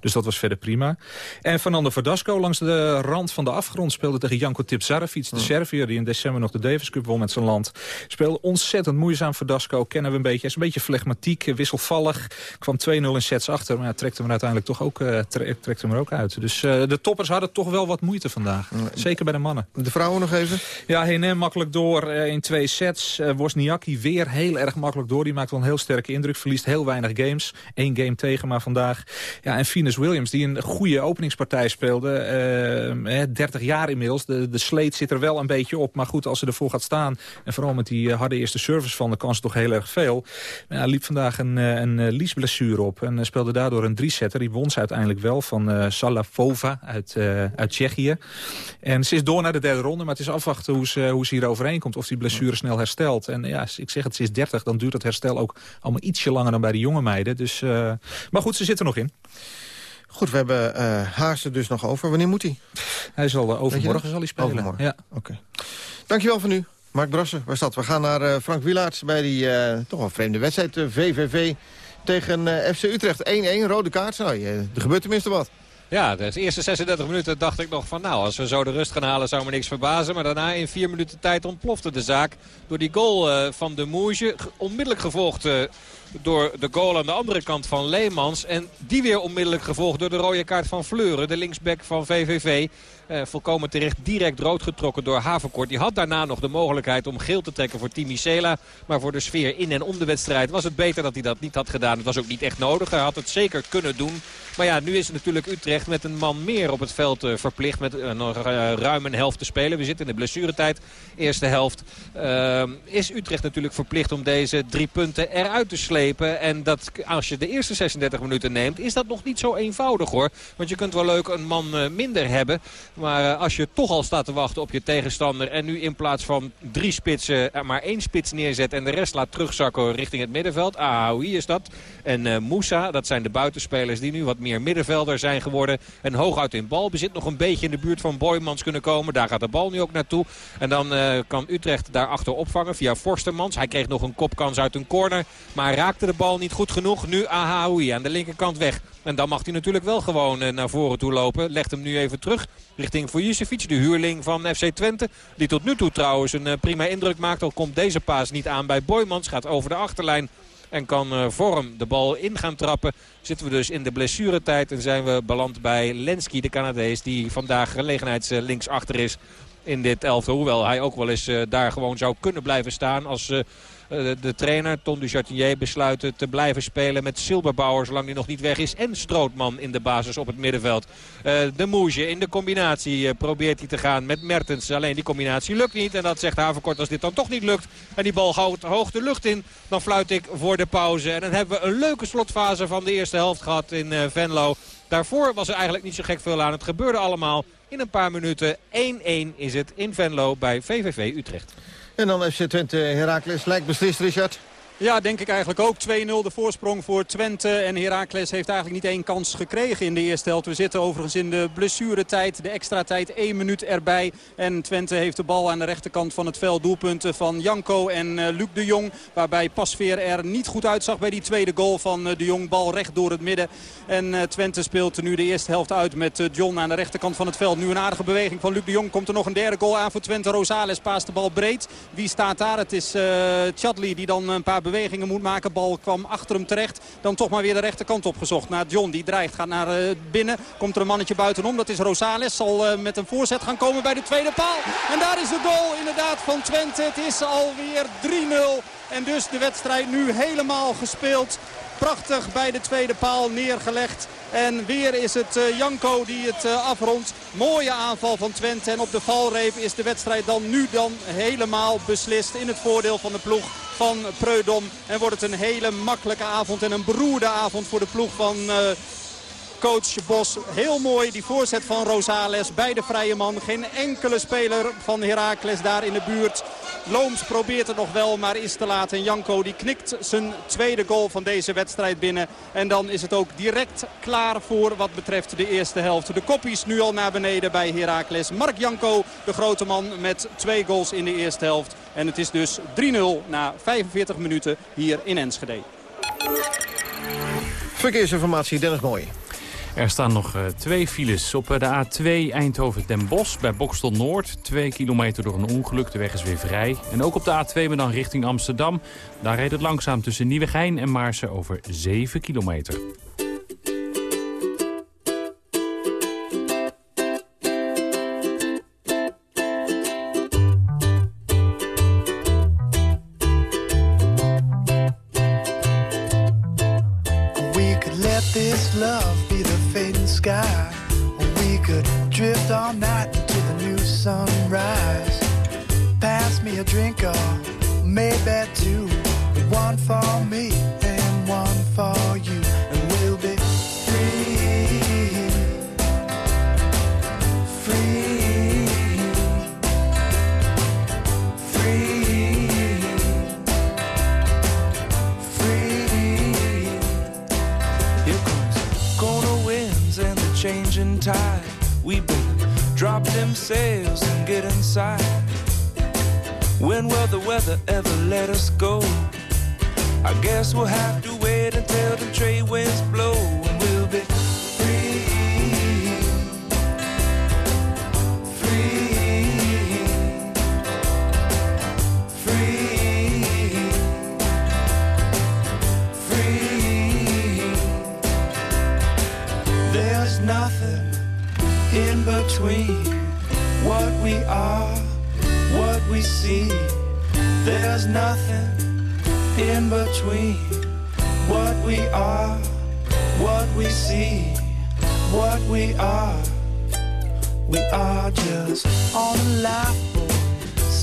Dus dat was verder prima. En Fernando Verdasco langs de rand van de afgrond speelde tegen Janko Tipsarevic. De Serviër die in december nog de Davis Cup won met zijn land. Speelde ontzettend moeizaam Verdasco. Kennen we een beetje. Hij is een beetje flegmatiek, eh, wisselvallig. Kwam 2-0 in sets achter. Maar ja, trekt hem er uiteindelijk toch ook, uh, trekt hem er ook uit. Dus uh, de toppers hadden toch wel wat moeite vandaag. Zeker bij de mannen. De vrouwen nog even? Ja, Henem makkelijk door uh, in twee sets. Wozniacki weer heel erg makkelijk door. Die maakt wel een heel sterke indruk. Verliest heel weinig games. Eén game tegen maar vandaag. Ja, en Venus Williams die een goede openingspartij speelde. Uh, 30 jaar inmiddels. De, de sleet zit er wel een beetje op. Maar goed, als ze ervoor gaat staan. En vooral met die harde eerste service van. Dan kan ze toch heel erg veel. Ja, liep vandaag een, een, een liesblessure op. En speelde daardoor een drie-setter. Die won ze uiteindelijk wel van uh, Salavova uit, uit Tsjechië. En ze is door naar de derde ronde. Maar het is afwachten hoe ze, hoe ze hier overheen komt. Of die blessure snel herstelt. En ja, ik zeg het, ze is 30. Dan duurt het herstel ook allemaal ietsje langer dan bij de jonge meiden. Dus, maar goed, ze zitten nog in. Goed, we hebben uh, Haarse dus nog over. Wanneer moet hij? Hij zal uh, overmorgen zal hij spelen. Overmorgen, ja. oké. Okay. Dankjewel voor nu. Mark Brassen, waar staat? We gaan naar uh, Frank Wielaerts bij die uh, toch wel vreemde wedstrijd. Uh, VVV tegen uh, FC Utrecht. 1-1, rode kaart. Nou, er gebeurt tenminste wat. Ja, de eerste 36 minuten dacht ik nog van nou, als we zo de rust gaan halen zou me niks verbazen. Maar daarna in vier minuten tijd ontplofte de zaak door die goal uh, van de Moesje. Onmiddellijk gevolgd uh, door de goal aan de andere kant van Leemans. En die weer onmiddellijk gevolgd door de rode kaart van Fleuren. De linksback van VVV. Eh, volkomen terecht direct rood getrokken door Havenkort. Die had daarna nog de mogelijkheid om geel te trekken voor Timi Sela. Maar voor de sfeer in en om de wedstrijd was het beter dat hij dat niet had gedaan. Het was ook niet echt nodig. Hij had het zeker kunnen doen. Maar ja, nu is natuurlijk Utrecht met een man meer op het veld uh, verplicht. Met uh, nog ruim een helft te spelen. We zitten in de blessuretijd. Eerste helft is Utrecht natuurlijk verplicht om deze drie punten eruit te slepen. En dat, als je de eerste 36 minuten neemt, is dat nog niet zo eenvoudig hoor. Want je kunt wel leuk een man minder hebben. Maar als je toch al staat te wachten op je tegenstander... en nu in plaats van drie spitsen maar één spits neerzet... en de rest laat terugzakken richting het middenveld. Ahaoui is dat. En uh, Moussa, dat zijn de buitenspelers die nu wat meer middenvelder zijn geworden. En hooguit in balbezit nog een beetje in de buurt van Boymans kunnen komen. Daar gaat de bal nu ook naartoe. En dan uh, kan Utrecht daarachter opvangen via Forstermans. Hij kreeg nog een kopkans uit een corner. Maar raakte de bal niet goed genoeg. Nu Ahaoui aan de linkerkant weg. En dan mag hij natuurlijk wel gewoon uh, naar voren toe lopen. Legt hem nu even terug richting Vujicevic, de huurling van FC Twente. Die tot nu toe trouwens een uh, prima indruk maakt. Al komt deze paas niet aan bij Boymans. Gaat over de achterlijn en kan uh, Vorm de bal in gaan trappen. Zitten we dus in de blessuretijd en zijn we beland bij Lenski, de Canadees. Die vandaag gelegenheidslinksachter is in dit elftal. Hoewel hij ook wel eens daar gewoon zou kunnen blijven staan als... Uh, de trainer Ton du Chatinier besluiten te blijven spelen met Silberbauer zolang hij nog niet weg is. En Strootman in de basis op het middenveld. Uh, de Moesje in de combinatie uh, probeert hij te gaan met Mertens. Alleen die combinatie lukt niet. En dat zegt Havenkort als dit dan toch niet lukt. En die bal houdt hoog de lucht in. Dan fluit ik voor de pauze. En dan hebben we een leuke slotfase van de eerste helft gehad in Venlo. Daarvoor was er eigenlijk niet zo gek veel aan. Het gebeurde allemaal in een paar minuten. 1-1 is het in Venlo bij VVV Utrecht. En dan FC Twente Heracles. Lijkt beslist, Richard. Ja, denk ik eigenlijk ook. 2-0 de voorsprong voor Twente. En Heracles heeft eigenlijk niet één kans gekregen in de eerste helft. We zitten overigens in de blessuretijd. De extra tijd, één minuut erbij. En Twente heeft de bal aan de rechterkant van het veld. Doelpunten van Janko en uh, Luc de Jong. Waarbij Pasveer er niet goed uitzag bij die tweede goal van uh, de Jong. Bal recht door het midden. En uh, Twente speelt nu de eerste helft uit met John aan de rechterkant van het veld. Nu een aardige beweging van Luc de Jong. Komt er nog een derde goal aan voor Twente. Rosales paast de bal breed. Wie staat daar? Het is Chadli die dan een paar bewegingen moet maken. Bal kwam achter hem terecht. Dan toch maar weer de rechterkant opgezocht. Naar John die dreigt. Gaat naar uh, binnen. Komt er een mannetje buitenom. Dat is Rosales. Zal uh, met een voorzet gaan komen bij de tweede paal. En daar is de goal inderdaad van Twente. Het is alweer 3-0. En dus de wedstrijd nu helemaal gespeeld. Prachtig bij de tweede paal neergelegd. En weer is het uh, Janko die het uh, afrondt. Mooie aanval van Twente. En op de valreep is de wedstrijd dan nu dan helemaal beslist. In het voordeel van de ploeg van Preudom. En wordt het een hele makkelijke avond en een beroerde avond voor de ploeg van... Coach Bos. Heel mooi die voorzet van Rosales bij de vrije man. Geen enkele speler van Heracles daar in de buurt. Looms probeert het nog wel, maar is te laat. En Janko die knikt zijn tweede goal van deze wedstrijd binnen. En dan is het ook direct klaar voor wat betreft de eerste helft. De koppies nu al naar beneden bij Heracles. Mark Janko, de grote man met twee goals in de eerste helft. En het is dus 3-0 na 45 minuten hier in Enschede. Verkeersinformatie, Dennis Mooi. Er staan nog uh, twee files op de A2 Eindhoven-Den Bosch bij Bokstel Noord. Twee kilometer door een ongeluk, de weg is weer vrij. En ook op de A2 maar dan richting Amsterdam. Daar reed het langzaam tussen Nieuwegein en Maarsen over 7 kilometer.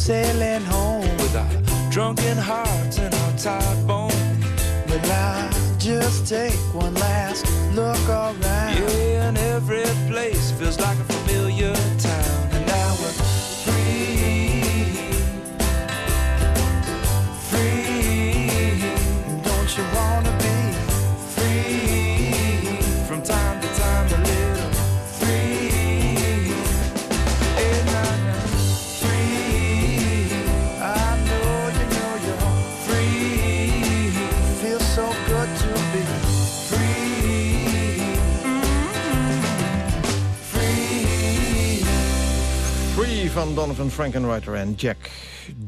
Sailing home with our drunken hearts and our tired bones. But I just take one last look around. Yeah, and every place feels like van Donovan Frankenreiter en Jack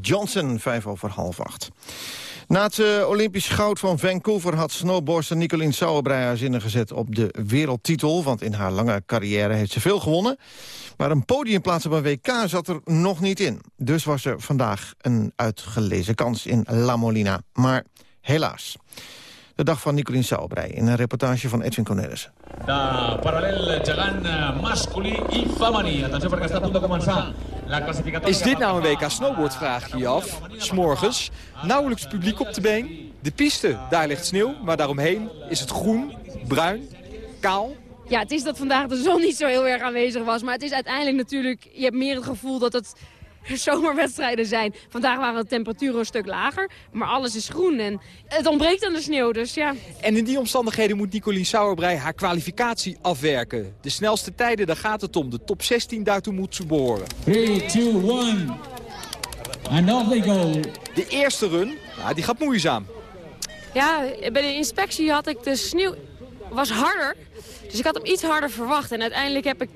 Johnson, vijf over half acht. Na het eh, Olympisch goud van Vancouver had snowboardster Nicolien Sauerbrei haar zinnen gezet op de wereldtitel. Want in haar lange carrière heeft ze veel gewonnen. Maar een podiumplaats op een WK zat er nog niet in. Dus was er vandaag een uitgelezen kans in La Molina. Maar helaas. De dag van Nicolien Sauerbrei in een reportage van Edwin Cornelissen. de paral·lel gegant eh, masculí i femení. Atenció perquè està a de. Is dit nou een WK snowboard, vraag je je af. S'morgens, nauwelijks publiek op de been. De piste, daar ligt sneeuw, maar daaromheen is het groen, bruin, kaal. Ja, het is dat vandaag de zon niet zo heel erg aanwezig was. Maar het is uiteindelijk natuurlijk... Je hebt meer het gevoel dat het zomerwedstrijden zijn. Vandaag waren de temperaturen een stuk lager. Maar alles is groen en het ontbreekt aan de sneeuw. Dus ja, En in die omstandigheden moet Nicolien Sauerbrei haar kwalificatie afwerken. De snelste tijden, daar gaat het om. De top 16, daartoe moet ze behoren. 3, 2, 1. And off they go. De eerste run, nou, die gaat moeizaam. ja, bij de inspectie had ik de sneeuw... was harder. Dus ik had hem iets harder verwacht. En uiteindelijk heb ik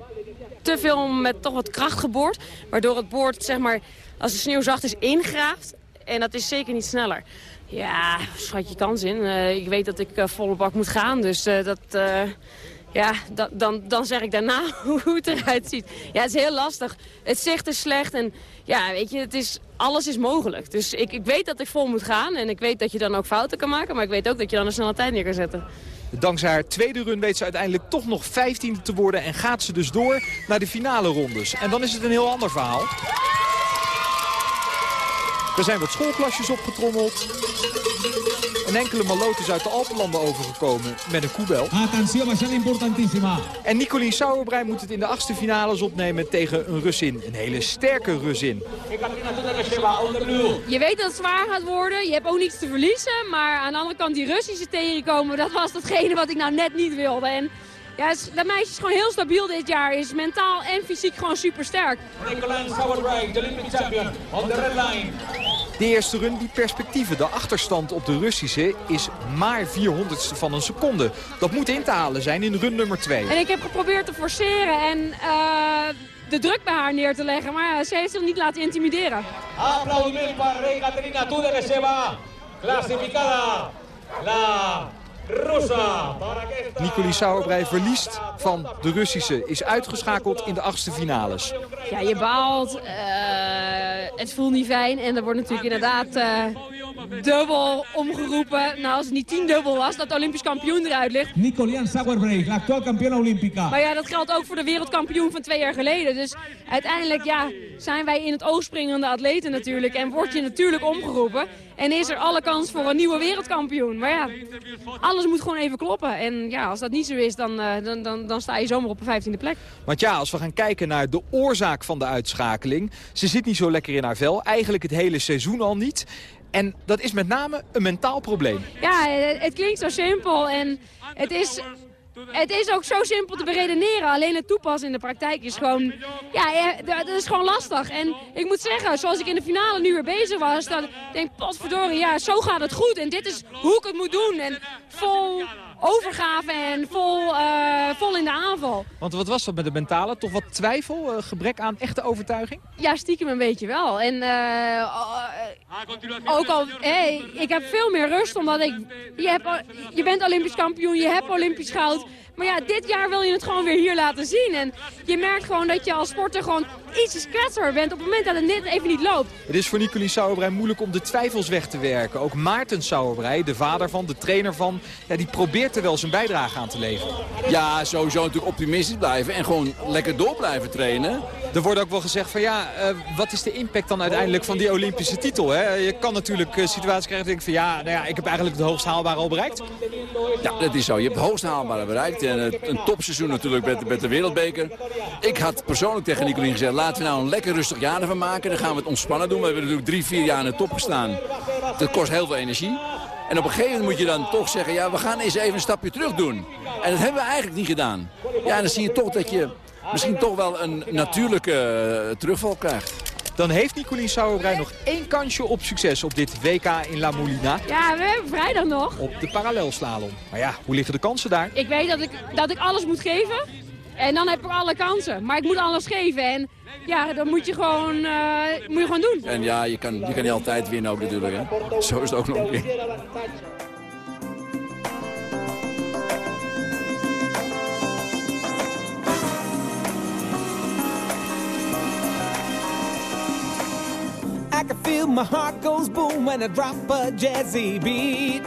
te veel met toch wat kracht geboord. Waardoor het boord, zeg maar, als de sneeuw zacht is, ingraaft. En dat is zeker niet sneller. Ja, schat je kans in. Eh, ik weet dat ik eh, volle bak moet gaan. Dus eh, dat... ja, da- dan, dan zeg ik daarna hoe het eruit ziet. Ja, het is heel lastig. Het zicht is slecht en ja, weet je, het is, alles is mogelijk. Dus ik, ik weet dat ik vol moet gaan en ik weet dat je dan ook fouten kan maken. Maar ik weet ook dat je dan een snelle tijd neer kan zetten. Dankzij haar tweede run weet ze uiteindelijk toch nog 15e te worden... en gaat ze dus door naar de finale rondes. En dan is het een heel ander verhaal. Er zijn wat schoolklasjes opgetrommeld. En enkele malotes uit de Alpenlanden overgekomen met een koebel. En Nicolien Sauerbrei moet het in de achtste finales opnemen tegen een Russin. Een hele sterke Russin. Je weet dat het zwaar gaat worden. Je hebt ook niets te verliezen. Maar aan de andere kant die Russische tegenkomen, dat was datgene wat ik nou net niet wilde. En ja, is- dat meisje is gewoon heel stabiel dit jaar. Is mentaal en fysiek gewoon super sterk. De Olympic champion, on the red line. De eerste run biedt perspectieven. De achterstand op de Russische is maar 400ste van een seconde. Dat moet in te halen zijn in run nummer 2. En ik heb geprobeerd te forceren en eh, de druk bij haar neer te leggen. Maar ja, ze heeft zich niet laten intimideren. Aplaudiment para Ekaterina Tudoresheva, clasificada la rusa. Para que Nicolien Sauerbrei verliest van de Russische. Is uitgeschakeld in de achtste finales. Ja, je baalt. eh, het voelt niet fijn. En er wordt natuurlijk inderdaad eh, dubbel omgeroepen. Nou, als het niet tien dubbel was, dat de Olympisch kampioen eruit ligt. Nicolien Sauerbrei, la actual campeona olímpica. Maar ja, dat geldt ook voor de wereldkampioen van twee jaar geleden. Dus uiteindelijk ja, zijn wij in het oog springende atleten natuurlijk. En word je natuurlijk omgeroepen. En is er alle kans voor een nieuwe wereldkampioen. Maar ja, alles moet gewoon even kloppen. En ja, als dat niet zo is, dan, eh, dan, dan, dan sta je zomaar op een vijftiende plek. Want ja, als we gaan kijken naar de oorzaak van de uitschakeling... ze zit niet zo lekker in haar vel. Eigenlijk het hele seizoen al niet. En dat is met name een mentaal probleem. Ja, het, klinkt zo simpel en het is, het is ook zo simpel te beredeneren. Alleen het toepassen in de praktijk is gewoon, ja, eh, dat is gewoon lastig. En ik moet zeggen, zoals ik in de finale nu weer bezig was, dan denk ik, potverdorie, ja, zo gaat het goed. En dit is hoe ik het moet doen. En vol overgave en vol, eh, vol in de aanval. Want wat was dat met de mentale? Toch wat twijfel, eh, gebrek aan echte overtuiging? Ja, stiekem een beetje wel. En eh, ook al, hey, ik heb veel meer rust omdat ik, je, hebt, je bent Olympisch kampioen, je hebt Olympisch goud. Maar ja, dit jaar wil je het gewoon weer hier laten zien. En je merkt gewoon dat je als sporter gewoon ietsjes kwetsbaar bent op het moment dat het net even niet loopt. Het is voor Nicolien Sauerbrei moeilijk om de twijfels weg te werken. Ook Maarten Sauerbrei, de vader van, de trainer van, ja, die probeert er wel zijn bijdrage aan te leveren. Ja, sowieso natuurlijk optimistisch blijven en gewoon lekker door blijven trainen. Er wordt ook wel gezegd van ja, uh, wat is de impact dan uiteindelijk van die Olympische titel? Hè? Je kan natuurlijk uh, situaties krijgen denk van ja, nou ja, ik heb eigenlijk het hoogst haalbare al bereikt. Ja, dat is zo. Je hebt het hoogst haalbare bereikt. En een topseizoen natuurlijk met, met de wereldbeker. Ik had persoonlijk tegen Nicolien gezegd, laten we nou een lekker rustig jaar ervan maken. Dan gaan we het ontspannen doen. We hebben natuurlijk drie, vier jaar in de top gestaan. Dat kost heel veel energie. En op een gegeven moment moet je dan toch zeggen... ja, we gaan eens even een stapje terug doen. En dat hebben we eigenlijk niet gedaan. Ja, dan zie je toch dat je misschien toch wel een natuurlijke uh, terugval krijgt. Dan heeft Nicolien Sauerbrei nog één kansje op succes op dit WK in La Molina. Ja, we hebben vrijdag nog. Op de parallelslalom. Maar ja, hoe liggen de kansen daar? Ik weet dat ik, dat ik alles moet geven. En dan heb ik alle kansen. Maar ik moet alles geven. En ja, dan moet je gewoon, uh, moet je gewoon doen. En ja, je kan, je kan niet altijd winnen ook natuurlijk. Hè? Zo is het ook nog een keer. Can feel my heart goes boom when I drop a jazzy beat.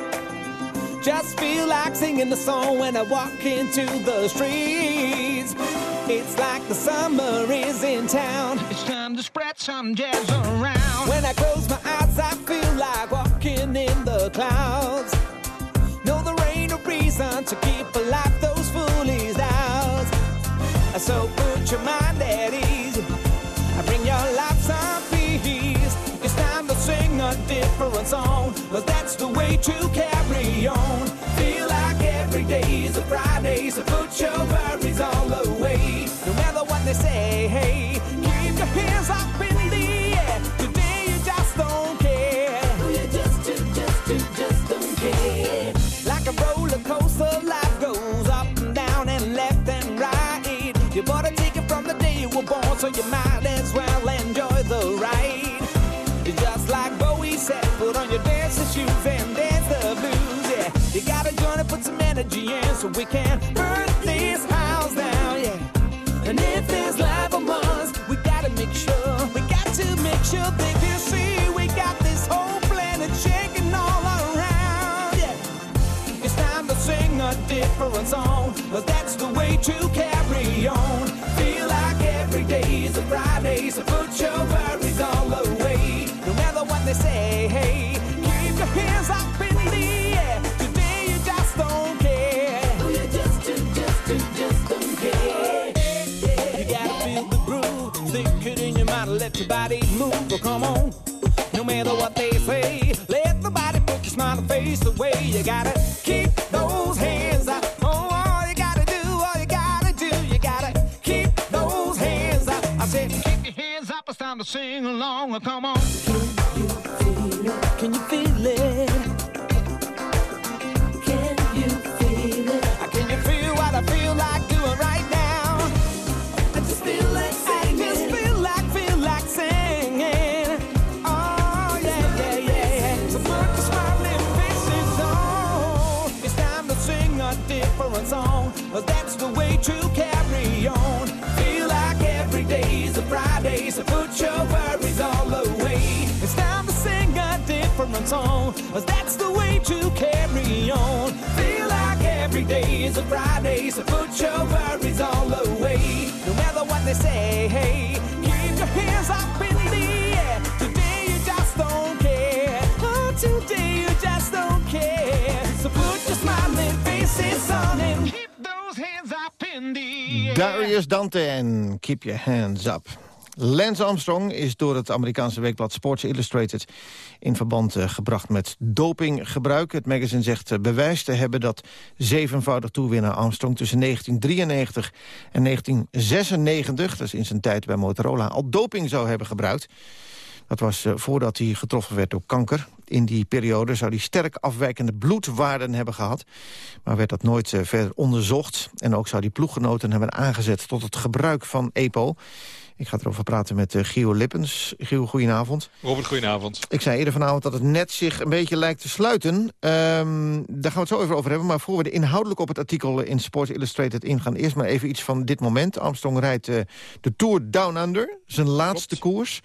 Just feel like singing the song when I walk into the streets. It's like the summer is in town. It's time to spread some jazz around. When I close my eyes, I feel like walking in the clouds. No, there ain't a reason to keep alive those foolish doubts. So put your mind different song. Cause that's the way to carry on. Feel like every day is a Friday. So put your worries all away. No matter what they say, hey, keep your hands up in the air. Today you just don't care. Oh, you just, just, just, just don't care. Like a roller coaster, life goes up and down and left and right. You bought a ticket from the day you were born, so you might as well energy in so we can burn this house down. Yeah, and if there's life among us, we gotta make sure, we got to make sure they can see we got this whole planet shaking all around. Yeah, it's time to sing a different song, but that's the way to carry on. Let your body move. Well, come on, no matter what they say, let the body put your smile face away. You gotta keep those hands up. Oh, all you gotta do, all you gotta do, you gotta keep those hands up. I said, keep your hands up, it's time to sing along. Well, come on. Can you feel it? Can To carry on. Feel like every day is a Friday. So put your worries all away. It's time to sing a different song. That's the way to carry on. Feel like every day is a Friday. So put your worries all away. No matter what they say, hey, keep your hands up in the air. Today you just don't care. Oh, today Darius Dante en Keep Your Hands Up. Lance Armstrong is door het Amerikaanse weekblad Sports Illustrated... in verband uh, gebracht met dopinggebruik. Het magazine zegt uh, bewijs te hebben dat zevenvoudig toewinnaar Armstrong... tussen 1993 en 1996, dus in zijn tijd bij Motorola... al doping zou hebben gebruikt. Dat was uh, voordat hij getroffen werd door kanker. In die periode zou hij sterk afwijkende bloedwaarden hebben gehad. Maar werd dat nooit uh, verder onderzocht. En ook zou die ploeggenoten hebben aangezet tot het gebruik van EPO. Ik ga erover praten met uh, Giel Lippens. Giel, goedenavond. Robert, goedenavond. Ik zei eerder vanavond dat het net zich een beetje lijkt te sluiten. Um, daar gaan we het zo even over hebben. Maar voor we de inhoudelijk op het artikel in Sports Illustrated ingaan... eerst maar even iets van dit moment. Armstrong rijdt uh, de Tour Down Under, zijn laatste koers.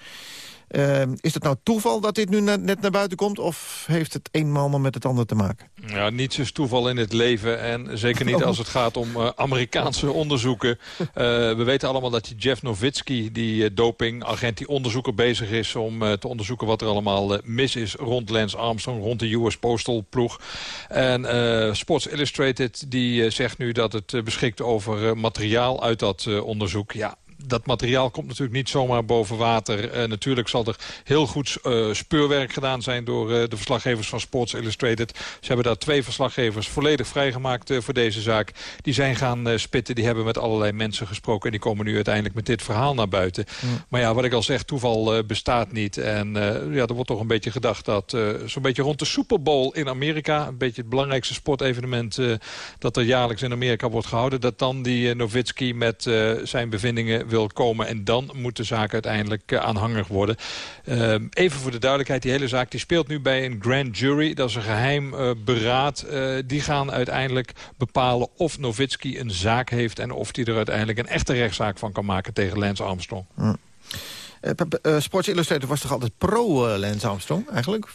Uh, is het nou toeval dat dit nu net naar buiten komt... of heeft het eenmaal met het ander te maken? Ja, niets is toeval in het leven. En zeker niet als het gaat om uh, Amerikaanse onderzoeken. Uh, we weten allemaal dat die Jeff Nowitzki, die uh, dopingagent... die onderzoeker bezig is om te onderzoeken wat er allemaal mis is... rond Lance Armstrong, rond de US Postal ploeg. En Sports Illustrated die zegt nu dat het beschikt over materiaal uit dat onderzoek. Ja, dat materiaal komt natuurlijk niet zomaar boven water. Uh, natuurlijk zal er heel goed uh, speurwerk gedaan zijn door uh, de verslaggevers van Sports Illustrated. Ze hebben daar twee verslaggevers volledig vrijgemaakt voor deze zaak. Die zijn gaan spitten, die hebben met allerlei mensen gesproken... en die komen nu uiteindelijk met dit verhaal naar buiten. Maar ja, wat ik al zeg, toeval bestaat niet. En ja, er wordt toch een beetje gedacht dat zo'n beetje rond de Super Bowl in Amerika... een beetje het belangrijkste sportevenement dat er jaarlijks in Amerika wordt gehouden... dat dan die Nowitzki met zijn bevindingen wil komen. En dan moet de zaak uiteindelijk uh, aanhangig worden. Uh, even voor de duidelijkheid, die hele zaak die speelt nu bij een grand jury. Dat is een geheim uh, beraad. die gaan uiteindelijk bepalen of Nowitzki een zaak heeft... en of hij er uiteindelijk een echte rechtszaak van kan maken tegen Lance Armstrong. Uh, Sports Illustrated was toch altijd pro-Lance Armstrong, eigenlijk?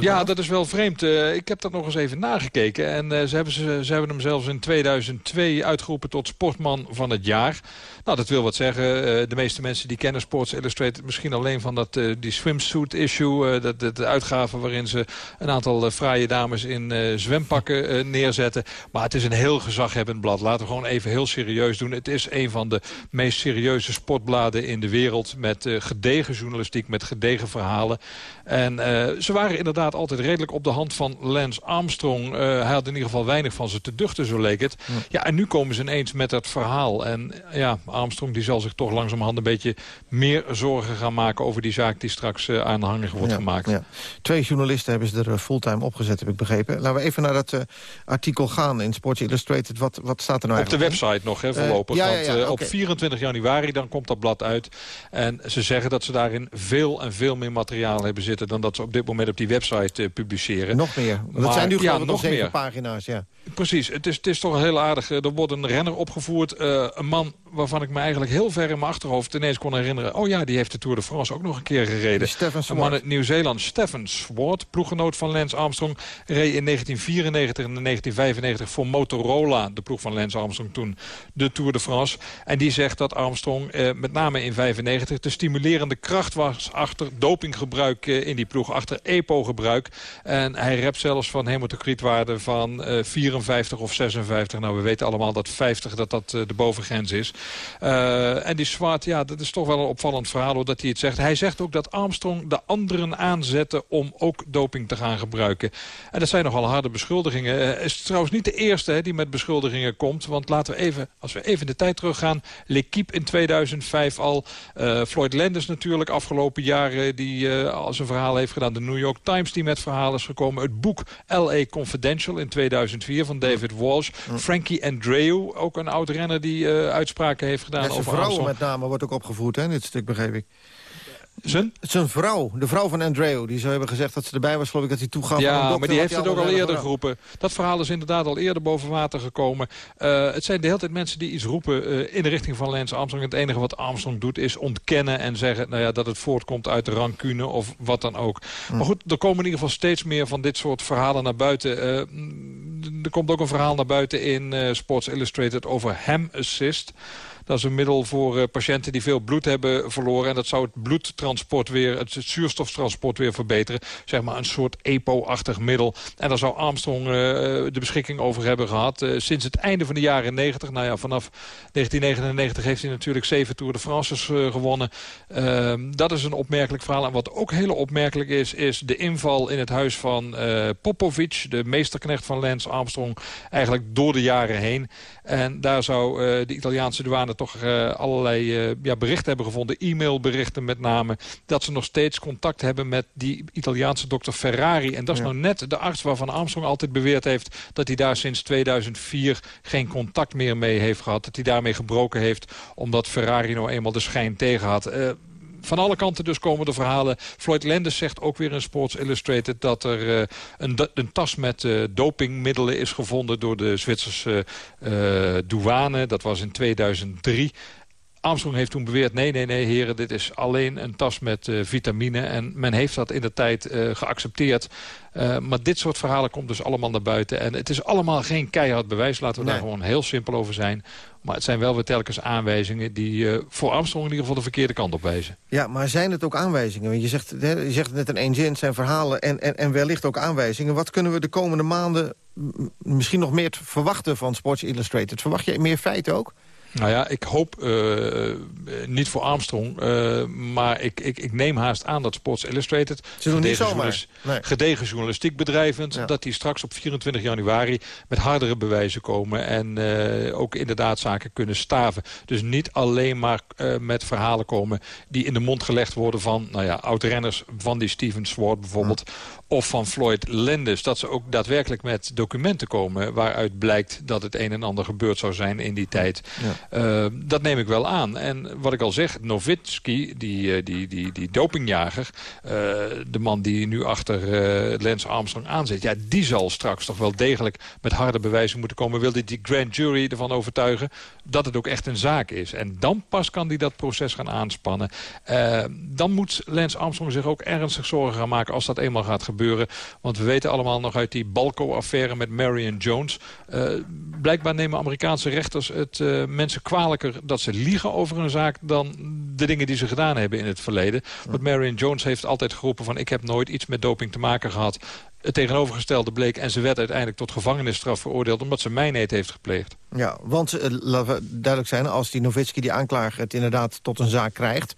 ja, dat is wel vreemd. Uh, ik heb dat nog eens even nagekeken. En uh, ze, hebben ze, ze hebben hem zelfs in 2002 uitgeroepen tot sportman van het jaar. Nou, dat wil wat zeggen. de meeste mensen die kennen Sports Illustrated misschien alleen van dat, die swimsuit issue. dat, dat, de uitgave waarin ze een aantal fraaie dames in zwempakken neerzetten. Maar het is een heel gezaghebbend blad. Laten we gewoon even heel serieus doen. Het is een van de meest serieuze sportbladen in de wereld met uh, gedegen journalistiek, met gedegen verhalen. En uh, ze waren inderdaad altijd redelijk op de hand van Lance Armstrong. Uh, hij had in ieder geval weinig van ze te duchten, zo leek het. Ja. ja, en nu komen ze ineens met dat verhaal. En ja, Armstrong die zal zich toch langzamerhand een beetje meer zorgen gaan maken... over die zaak die straks aanhangig wordt ja, gemaakt. Ja. Twee journalisten hebben ze er fulltime opgezet, heb ik begrepen. Laten we even naar dat artikel gaan in Sports Illustrated. Wat, wat staat er nou Op de website nog, hè, voorlopig. ja, want okay. op 24 januari dan komt dat blad uit. En ze zeggen dat ze daarin veel en veel meer materiaal hebben zitten... dan dat ze op dit moment op die website uh, publiceren. Nog meer. Dat maar, zijn nu ja, geloof ik nog zeven meer. pagina's. Ja. Precies, het is, het is toch heel aardig. Er wordt een renner opgevoerd. Uh, een man waarvan ik me eigenlijk heel ver in mijn achterhoofd ineens kon herinneren. Oh ja, die heeft de Tour de France ook nog een keer gereden. Stefan Een man uit Nieuw-Zeeland, Stefan Swart, ploeggenoot van Lance Armstrong. Reed in 1994 en 1995 voor Motorola, de ploeg van Lance Armstrong toen, de Tour de France. En die zegt dat Armstrong, eh, met name in 95, de stimulerende kracht was achter dopinggebruik eh, in die ploeg, achter EPO-gebruik. En hij rept zelfs van hematocrietwaarden van eh, 54 of 56. Nou, we weten allemaal dat 50 dat dat uh, de bovengrens is. En die Swart, ja, dat is toch wel een opvallend verhaal hoor, dat hij het zegt. Hij zegt ook dat Armstrong de anderen aanzette om ook doping te gaan gebruiken. En dat zijn nogal harde beschuldigingen. Uh, is trouwens niet de eerste hè, die met beschuldigingen komt. Want laten we even, als we even de tijd teruggaan. L'Equipe in 2005 al. Floyd Landis natuurlijk afgelopen jaren die uh, als een verhaal heeft gedaan. De New York Times die met verhalen is gekomen. Het boek L.A. Confidential in 2004 van David Walsh. Frankie Andreu, ook een oud renner die uh, uitspraken heeft gedaan over vrouw Armstrong. met name wordt ook opgevoerd, hè, in dit stuk begreep ik. Zijn? Zijn vrouw, de vrouw van Andreu. Die zou hebben gezegd dat ze erbij was, geloof ik, dat hij toegaf Ja, dokter, maar die heeft het ook al eerder geroepen. Dat verhaal is inderdaad al eerder boven water gekomen. Uh, het zijn de hele tijd mensen die iets roepen uh, in de richting van Lance Armstrong. Het enige wat Armstrong doet is ontkennen en zeggen nou ja, dat het voortkomt uit de rancune of wat dan ook. Hm. Maar goed, er komen in ieder geval steeds meer van dit soort verhalen naar buiten. Uh, er komt ook een verhaal naar buiten in Sports Illustrated over ham assist. Dat is een middel voor uh, patiënten die veel bloed hebben verloren. En dat zou het bloedtransport weer, het, zuurstoftransport weer verbeteren. Zeg maar een soort EPO-achtig middel. En daar zou Armstrong uh, de beschikking over hebben gehad. Uh, sinds het einde van de jaren 90. Nou ja, vanaf 1999 heeft hij natuurlijk zeven Tour de France's gewonnen. Ehm, dat is een opmerkelijk verhaal. En wat ook heel opmerkelijk is, is de inval in het huis van Popovic. De meesterknecht van Lance Armstrong. Eigenlijk door de jaren heen. En daar zou de Italiaanse douane toch eh, allerlei eh, ja, berichten hebben gevonden. E-mailberichten met name. Dat ze nog steeds contact hebben met die Italiaanse dokter Ferrari. En dat is Ja. nou net de arts waarvan Armstrong altijd beweerd heeft... dat hij daar sinds 2004 geen contact meer mee heeft gehad. Dat hij daarmee gebroken heeft omdat Ferrari nou eenmaal de schijn tegen had. Van alle kanten dus komen de verhalen. Floyd Landis zegt ook weer in Sports Illustrated... dat er eh, een, een tas met eh, dopingmiddelen is gevonden... door de Zwitserse eh, douane. Dat was in 2003. Armstrong heeft toen beweerd... nee, nee, nee, heren, dit is alleen een tas met eh, vitamine. En men heeft dat in de tijd eh, geaccepteerd. Eh, maar dit soort verhalen komt dus allemaal naar buiten. En het is allemaal geen keihard bewijs. Laten we daar gewoon heel simpel over zijn. Maar het zijn wel weer telkens aanwijzingen... die voor Armstrong in ieder geval de verkeerde kant op wijzen. Ja, maar zijn het ook aanwijzingen? Want je zegt, je zegt net in één zin, het zijn verhalen en, en, en wellicht ook aanwijzingen. Wat kunnen we de komende maanden misschien nog meer te verwachten van Sports Illustrated? Verwacht je meer feiten ook? Nou ja, ik hoop eh, niet voor Armstrong. eh, maar ik, ik, ik neem haast aan dat Sports Illustrated... Ze doen niet gedegen zomaar. Nee. gedegen journalistiek bedrijvend... dat die straks op 24 januari met hardere bewijzen komen... en eh, ook inderdaad zaken kunnen staven. Dus niet alleen maar met verhalen komen... die in de mond gelegd worden van nou ja, oud-renners... van die Steven Swart bijvoorbeeld... of van Floyd Landis. Dat ze ook daadwerkelijk met documenten komen... waaruit blijkt dat het een en ander gebeurd zou zijn in die tijd. Uh, dat neem ik wel aan. En wat ik al zeg, Novitski, die, uh, die, die, die dopingjager... Uh, de man die nu achter uh, Lance Armstrong aanzit... ja, die zal straks toch wel degelijk met harde bewijzen moeten komen. Wil die grand jury ervan overtuigen dat het ook echt een zaak is. En dan pas kan die dat proces gaan aanspannen. Dan moet Lance Armstrong zich ook ernstig zorgen gaan maken... als dat eenmaal gaat gebeuren. Want we weten allemaal nog uit die Balco-affaire met Marion Jones... Uh, blijkbaar nemen Amerikaanse rechters het uh, mensen kwalijker dat ze liegen over een zaak... dan de dingen die ze gedaan hebben in het verleden. Want Marion Jones heeft altijd geroepen van... ik heb nooit iets met doping te maken gehad. Het tegenovergestelde bleek en ze werd uiteindelijk tot gevangenisstraf veroordeeld... omdat ze mijnheid heeft gepleegd. Ja, want uh, laten we duidelijk zijn... als die Novitski, die aanklager, het inderdaad tot een zaak krijgt...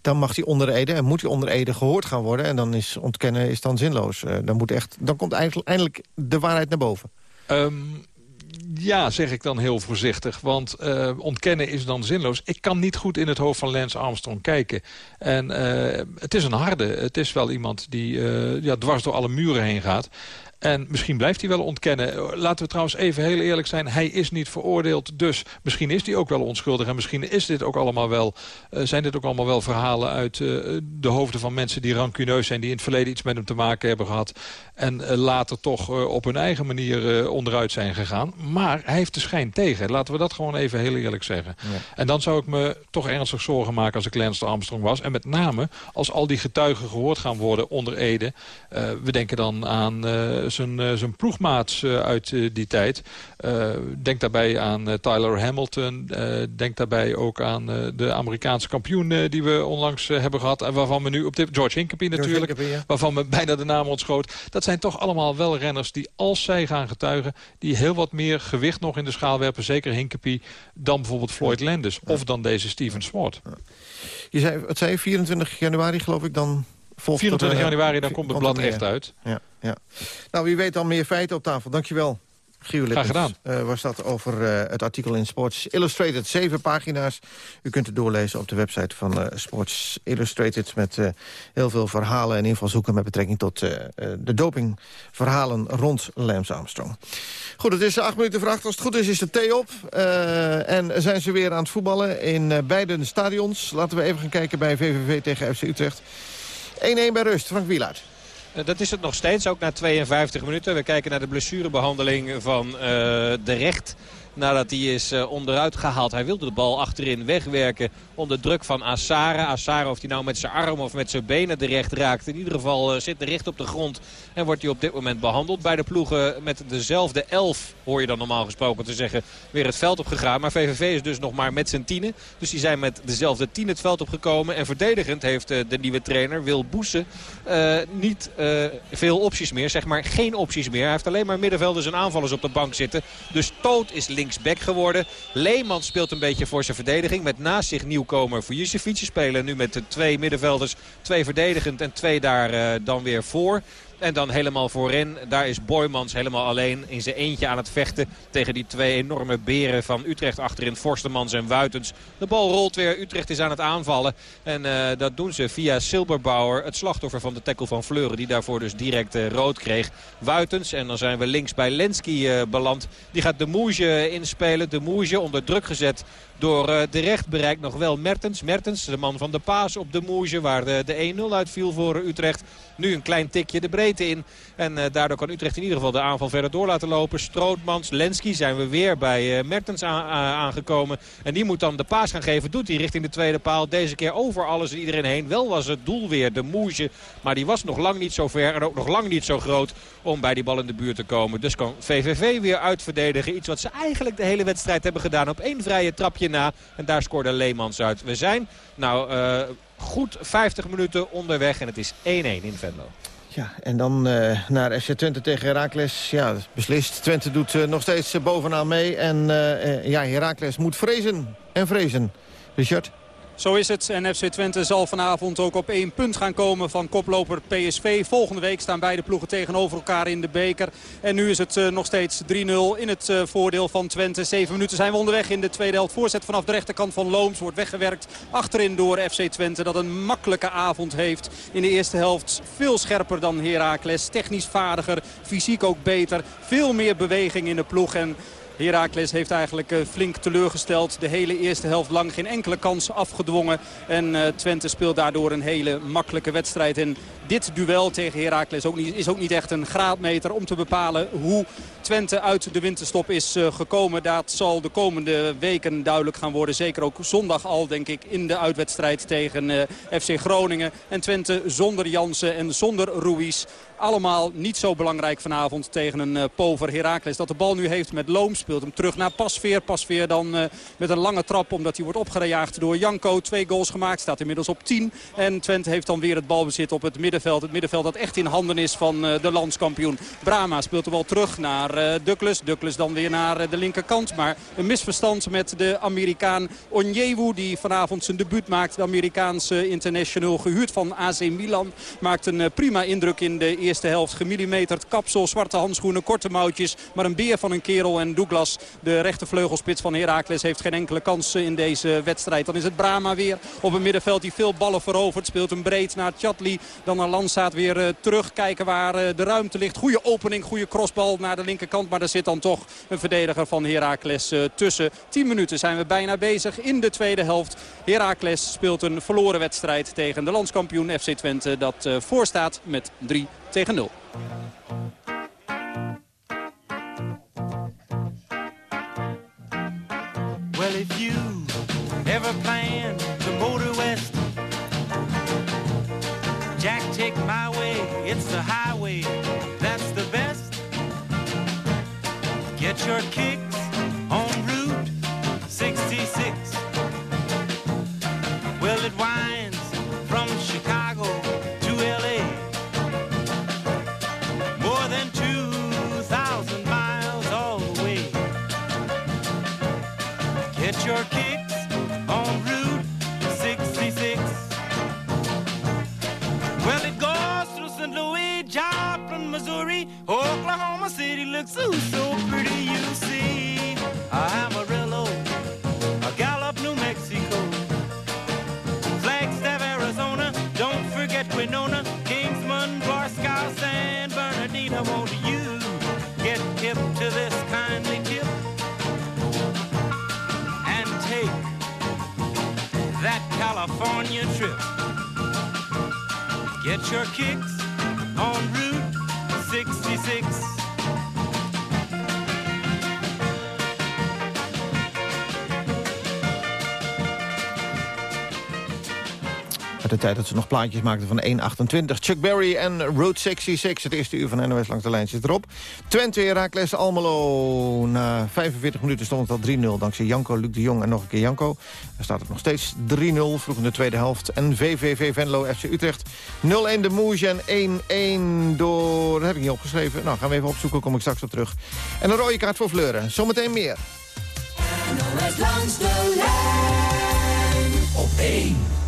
dan mag hij onder Ede en moet hij onder Ede gehoord gaan worden... en dan is ontkennen is dan zinloos. Uh, dan, moet echt, dan komt eindelijk de waarheid naar boven. Um, ja, zeg ik dan heel voorzichtig. Want uh, ontkennen is dan zinloos. Ik kan niet goed in het hoofd van Lance Armstrong kijken. En het is een harde. Het is wel iemand die ja, dwars door alle muren heen gaat. En misschien blijft hij wel ontkennen. Laten we trouwens even heel eerlijk zijn. Hij is niet veroordeeld, dus misschien is hij ook wel onschuldig. En misschien is dit ook allemaal wel, uh, zijn dit ook allemaal wel verhalen uit uh, de hoofden van mensen die rancuneus zijn. Die in het verleden iets met hem te maken hebben gehad. En uh, later toch op hun eigen manier onderuit zijn gegaan. Maar hij heeft de schijn tegen. Laten we dat gewoon even heel eerlijk zeggen. Ja. En dan zou ik me toch ernstig zorgen maken als ik Lance Armstrong was. En met name als al die getuigen gehoord gaan worden onder Ede. we denken dan aan zijn, uh, zijn ploegmaats uh, uit uh, die tijd. denk daarbij aan Tyler Hamilton. denk daarbij ook aan de Amerikaanse kampioen die we onlangs hebben gehad. En waarvan we nu op dit... George Hincapie natuurlijk. Ja. Waarvan me bijna de naam ontschoot. Dat zijn toch allemaal wel renners die als zij gaan getuigen... die heel wat meer gewicht nog in de schaal werpen. Zeker Hincapie dan bijvoorbeeld Floyd Landis. Of dan deze Steven Swart. Je zei, het zei 24 januari geloof ik dan... 24 januari, dan komt het blad echt uit. Ja, ja. Nou, wie weet dan meer feiten op tafel. Dankjewel. Gio Graag gedaan. Uh, was dat over uh, het artikel in Sports Illustrated. Zeven pagina's. U kunt het doorlezen op de website van uh, Sports Illustrated... met heel veel verhalen en invalshoeken met betrekking tot de dopingverhalen rond Lance Armstrong. Goed, het is acht minuten voor acht. Als het goed is, is de thee op. en zijn ze weer aan het voetballen in beide stadions. Laten we even gaan kijken bij VVV tegen FC Utrecht. 1-1 bij rust, Frank Wielaert. Dat is het nog steeds, ook na 52 minuten. We kijken naar de blessurebehandeling van uh, de recht nadat hij is uh, onderuit gehaald. Hij wilde de bal achterin wegwerken onder druk van Assara. Assara of hij nou met zijn arm of met zijn benen de recht raakt. In ieder geval uh, zit de recht op de grond en wordt hij op dit moment behandeld. Beide ploegen met dezelfde elf, hoor je dan normaal gesproken te zeggen, weer het veld opgegaan. Maar VVV is dus nog maar met zijn tienen. Dus die zijn met dezelfde tien het veld opgekomen. En verdedigend heeft uh, de nieuwe trainer Wil Boesen niet veel opties meer. Zeg maar geen opties meer. Hij heeft alleen maar middenvelders en aanvallers op de bank zitten. Dus Toot is linksback geworden. Leeman speelt een beetje voor zijn verdediging. Met naast zich nieuwkomer Vujicevic. spelen nu met de twee middenvelders. Twee verdedigend en twee daar uh, dan weer voor. En dan helemaal voorin, daar is Boymans helemaal alleen in zijn eentje aan het vechten... tegen die twee enorme beren van Utrecht achterin, Forstemans en Wuitens. De bal rolt weer, Utrecht is aan het aanvallen. En eh, dat doen ze via Silberbauer, het slachtoffer van de tackle van Fleuren... die daarvoor dus direct eh, rood kreeg. Wuitens, en dan zijn we links bij Lenski eh, beland. Die gaat de Moege inspelen, de Moege onder druk gezet door eh, de recht bereikt nog wel Mertens. Mertens, de man van de paas op de Moege waar de, de 1-0 uitviel voor Utrecht. Nu een klein tikje de breedte in. En uh, daardoor kan Utrecht in ieder geval de aanval verder door laten lopen. Strootmans, Lenski zijn we weer bij uh, Mertens aangekomen. En die moet dan de paas gaan geven. Doet hij richting de tweede paal. Deze keer over alles en iedereen heen. Wel was het doel weer de Moege. Maar die was nog lang niet zo ver en ook nog lang niet zo groot om bij die bal in de buurt te komen. Dus kan VVV weer uitverdedigen. Iets wat ze eigenlijk de hele wedstrijd hebben gedaan op één vrije trapje na. En daar scoorde Leemans uit. We zijn nou uh, goed 50 minuten onderweg en het is 1-1 in Venlo. Ja, en dan uh, naar FC Twente tegen Heracles. Ja, beslist. Twente doet uh, nog steeds bovenaan mee. En ja, Heracles moet vrezen en vrezen. Richard? Zo is het. En FC Twente zal vanavond ook op één punt gaan komen van koploper PSV. Volgende week staan beide ploegen tegenover elkaar in de beker. En nu is het uh, nog steeds 3-0 in het uh, voordeel van Twente. Zeven minuten zijn we onderweg in de tweede helft. Voorzet vanaf de rechterkant van Looms wordt weggewerkt. Achterin door FC Twente dat een makkelijke avond heeft. In de eerste helft veel scherper dan Heracles. Technisch vaardiger, fysiek ook beter. Veel meer beweging in de ploeg. En Heracles heeft eigenlijk uh, flink teleurgesteld. De hele eerste helft lang geen enkele kans afgedwongen. En uh, Twente speelt daardoor een hele makkelijke wedstrijd. En dit duel tegen Heracles ook niet, is ook niet echt een graadmeter om te bepalen hoe Twente uit de winterstop is uh, gekomen. Dat zal de komende weken duidelijk gaan worden. Zeker ook zondag al denk ik in de uitwedstrijd tegen uh, FC Groningen. En Twente zonder Jansen en zonder Ruiz. Allemaal niet zo belangrijk vanavond tegen een uh, pover Heracles. Dat de bal nu heeft met Loom speelt hem terug naar Pasveer. Pasveer dan met een lange trap omdat hij wordt opgejaagd door Janko. Twee goals gemaakt, staat inmiddels op 10. En Twente heeft dan weer het balbezit op het middenveld. Het middenveld dat echt in handen is van de landskampioen. Brama speelt de bal terug naar uh, Douglas. Douglas dan weer naar uh, de linkerkant. Maar een misverstand met de Amerikaan Onyewu die vanavond zijn debuut maakt. De Amerikaanse international gehuurd van AC Milan. Maakt een prima indruk in de eerste helft. Gemillimeterd kapsel, zwarte handschoenen, korte mouwtjes. Maar een beer van een kerel en Douglas, de rechtervleugelspits van Heracles, heeft geen enkele kans in deze wedstrijd. Dan is het Brama weer op een middenveld die veel ballen verovert. Speelt hem breed naar Chatli. Dan naar Landsaat weer terug. Kijken waar de ruimte ligt. Goede opening, goede crossbal naar de linkerkant. Maar er zit dan toch een verdediger van Heracles uh, tussen. 10 minuten zijn we bijna bezig in de tweede helft. Heracles speelt een verloren wedstrijd tegen de landskampioen FC Twente. Dat voorstaat met 3 tegen 0. Dat ze nog plaatjes maakten van 1.28. Chuck Berry en Route 66. Het eerste uur van NOS langs de lijn erop. Twente Heracles Almelo. Na 45 minuten stond het al 3-0 dankzij Janko, Luc de Jong en nog een keer Janko. Dan staat het nog steeds 3-0 vroeg in de tweede helft. En VVV Venlo FC Utrecht 0-1 de Moes en 1-1 door... Dat heb ik niet opgeschreven. Nou, gaan we even opzoeken, kom ik straks op terug. En een rode kaart voor Fleuren. Zometeen meer. NOS langs de lijn op 1.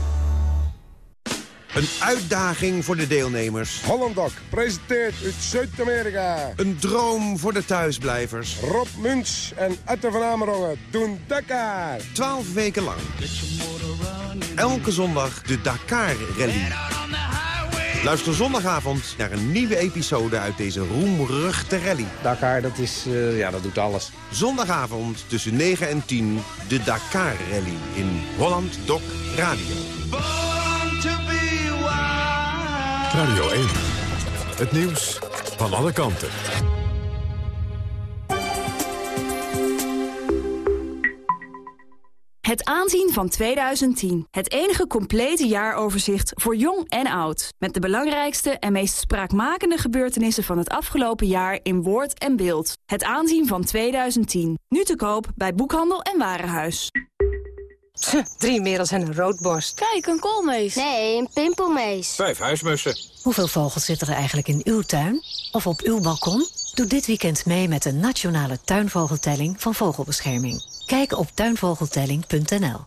Een uitdaging voor de deelnemers. Hollandok presenteert uit Zuid-Amerika. Een droom voor de thuisblijvers. Rob Muns en Atte van Amerongen doen Dakar. Twaalf weken lang. Elke zondag de Dakar Rally. Luister zondagavond naar een nieuwe episode uit deze roemruchte rally. Dakar, dat, is, uh, ja, dat doet alles. Zondagavond tussen 9 en 10, de Dakar Rally in Holland Doc Radio. Radio 1. Het nieuws van alle kanten. Het aanzien van 2010. Het enige complete jaaroverzicht voor jong en oud. Met de belangrijkste en meest spraakmakende gebeurtenissen van het afgelopen jaar in woord en beeld. Het aanzien van 2010. Nu te koop bij Boekhandel en Warenhuis. Drie merels en een roodborst. Kijk, een koolmees. Nee, een pimpelmees. Vijf huismussen. Hoeveel vogels zitten er eigenlijk in uw tuin? Of op uw balkon? Doe dit weekend mee met de Nationale Tuinvogeltelling van Vogelbescherming. Kijk op tuinvogeltelling.nl.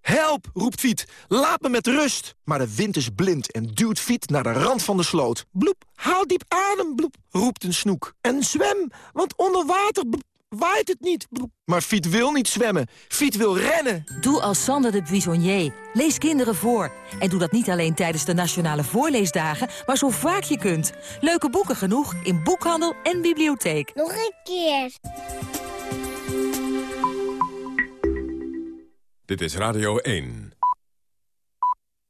Help, roept Fiet. Laat me met rust. Maar de wind is blind en duwt Fiet naar de rand van de sloot. Bloep, haal diep adem, bloep, roept een snoek. En zwem, want onder water bloep, waait het niet. Maar Fiet wil niet zwemmen. Fiet wil rennen. Doe als Sander de Buissonnier. Lees kinderen voor. En doe dat niet alleen tijdens de Nationale Voorleesdagen, maar zo vaak je kunt. Leuke boeken genoeg in boekhandel en bibliotheek. Nog een keer. Dit is Radio 1.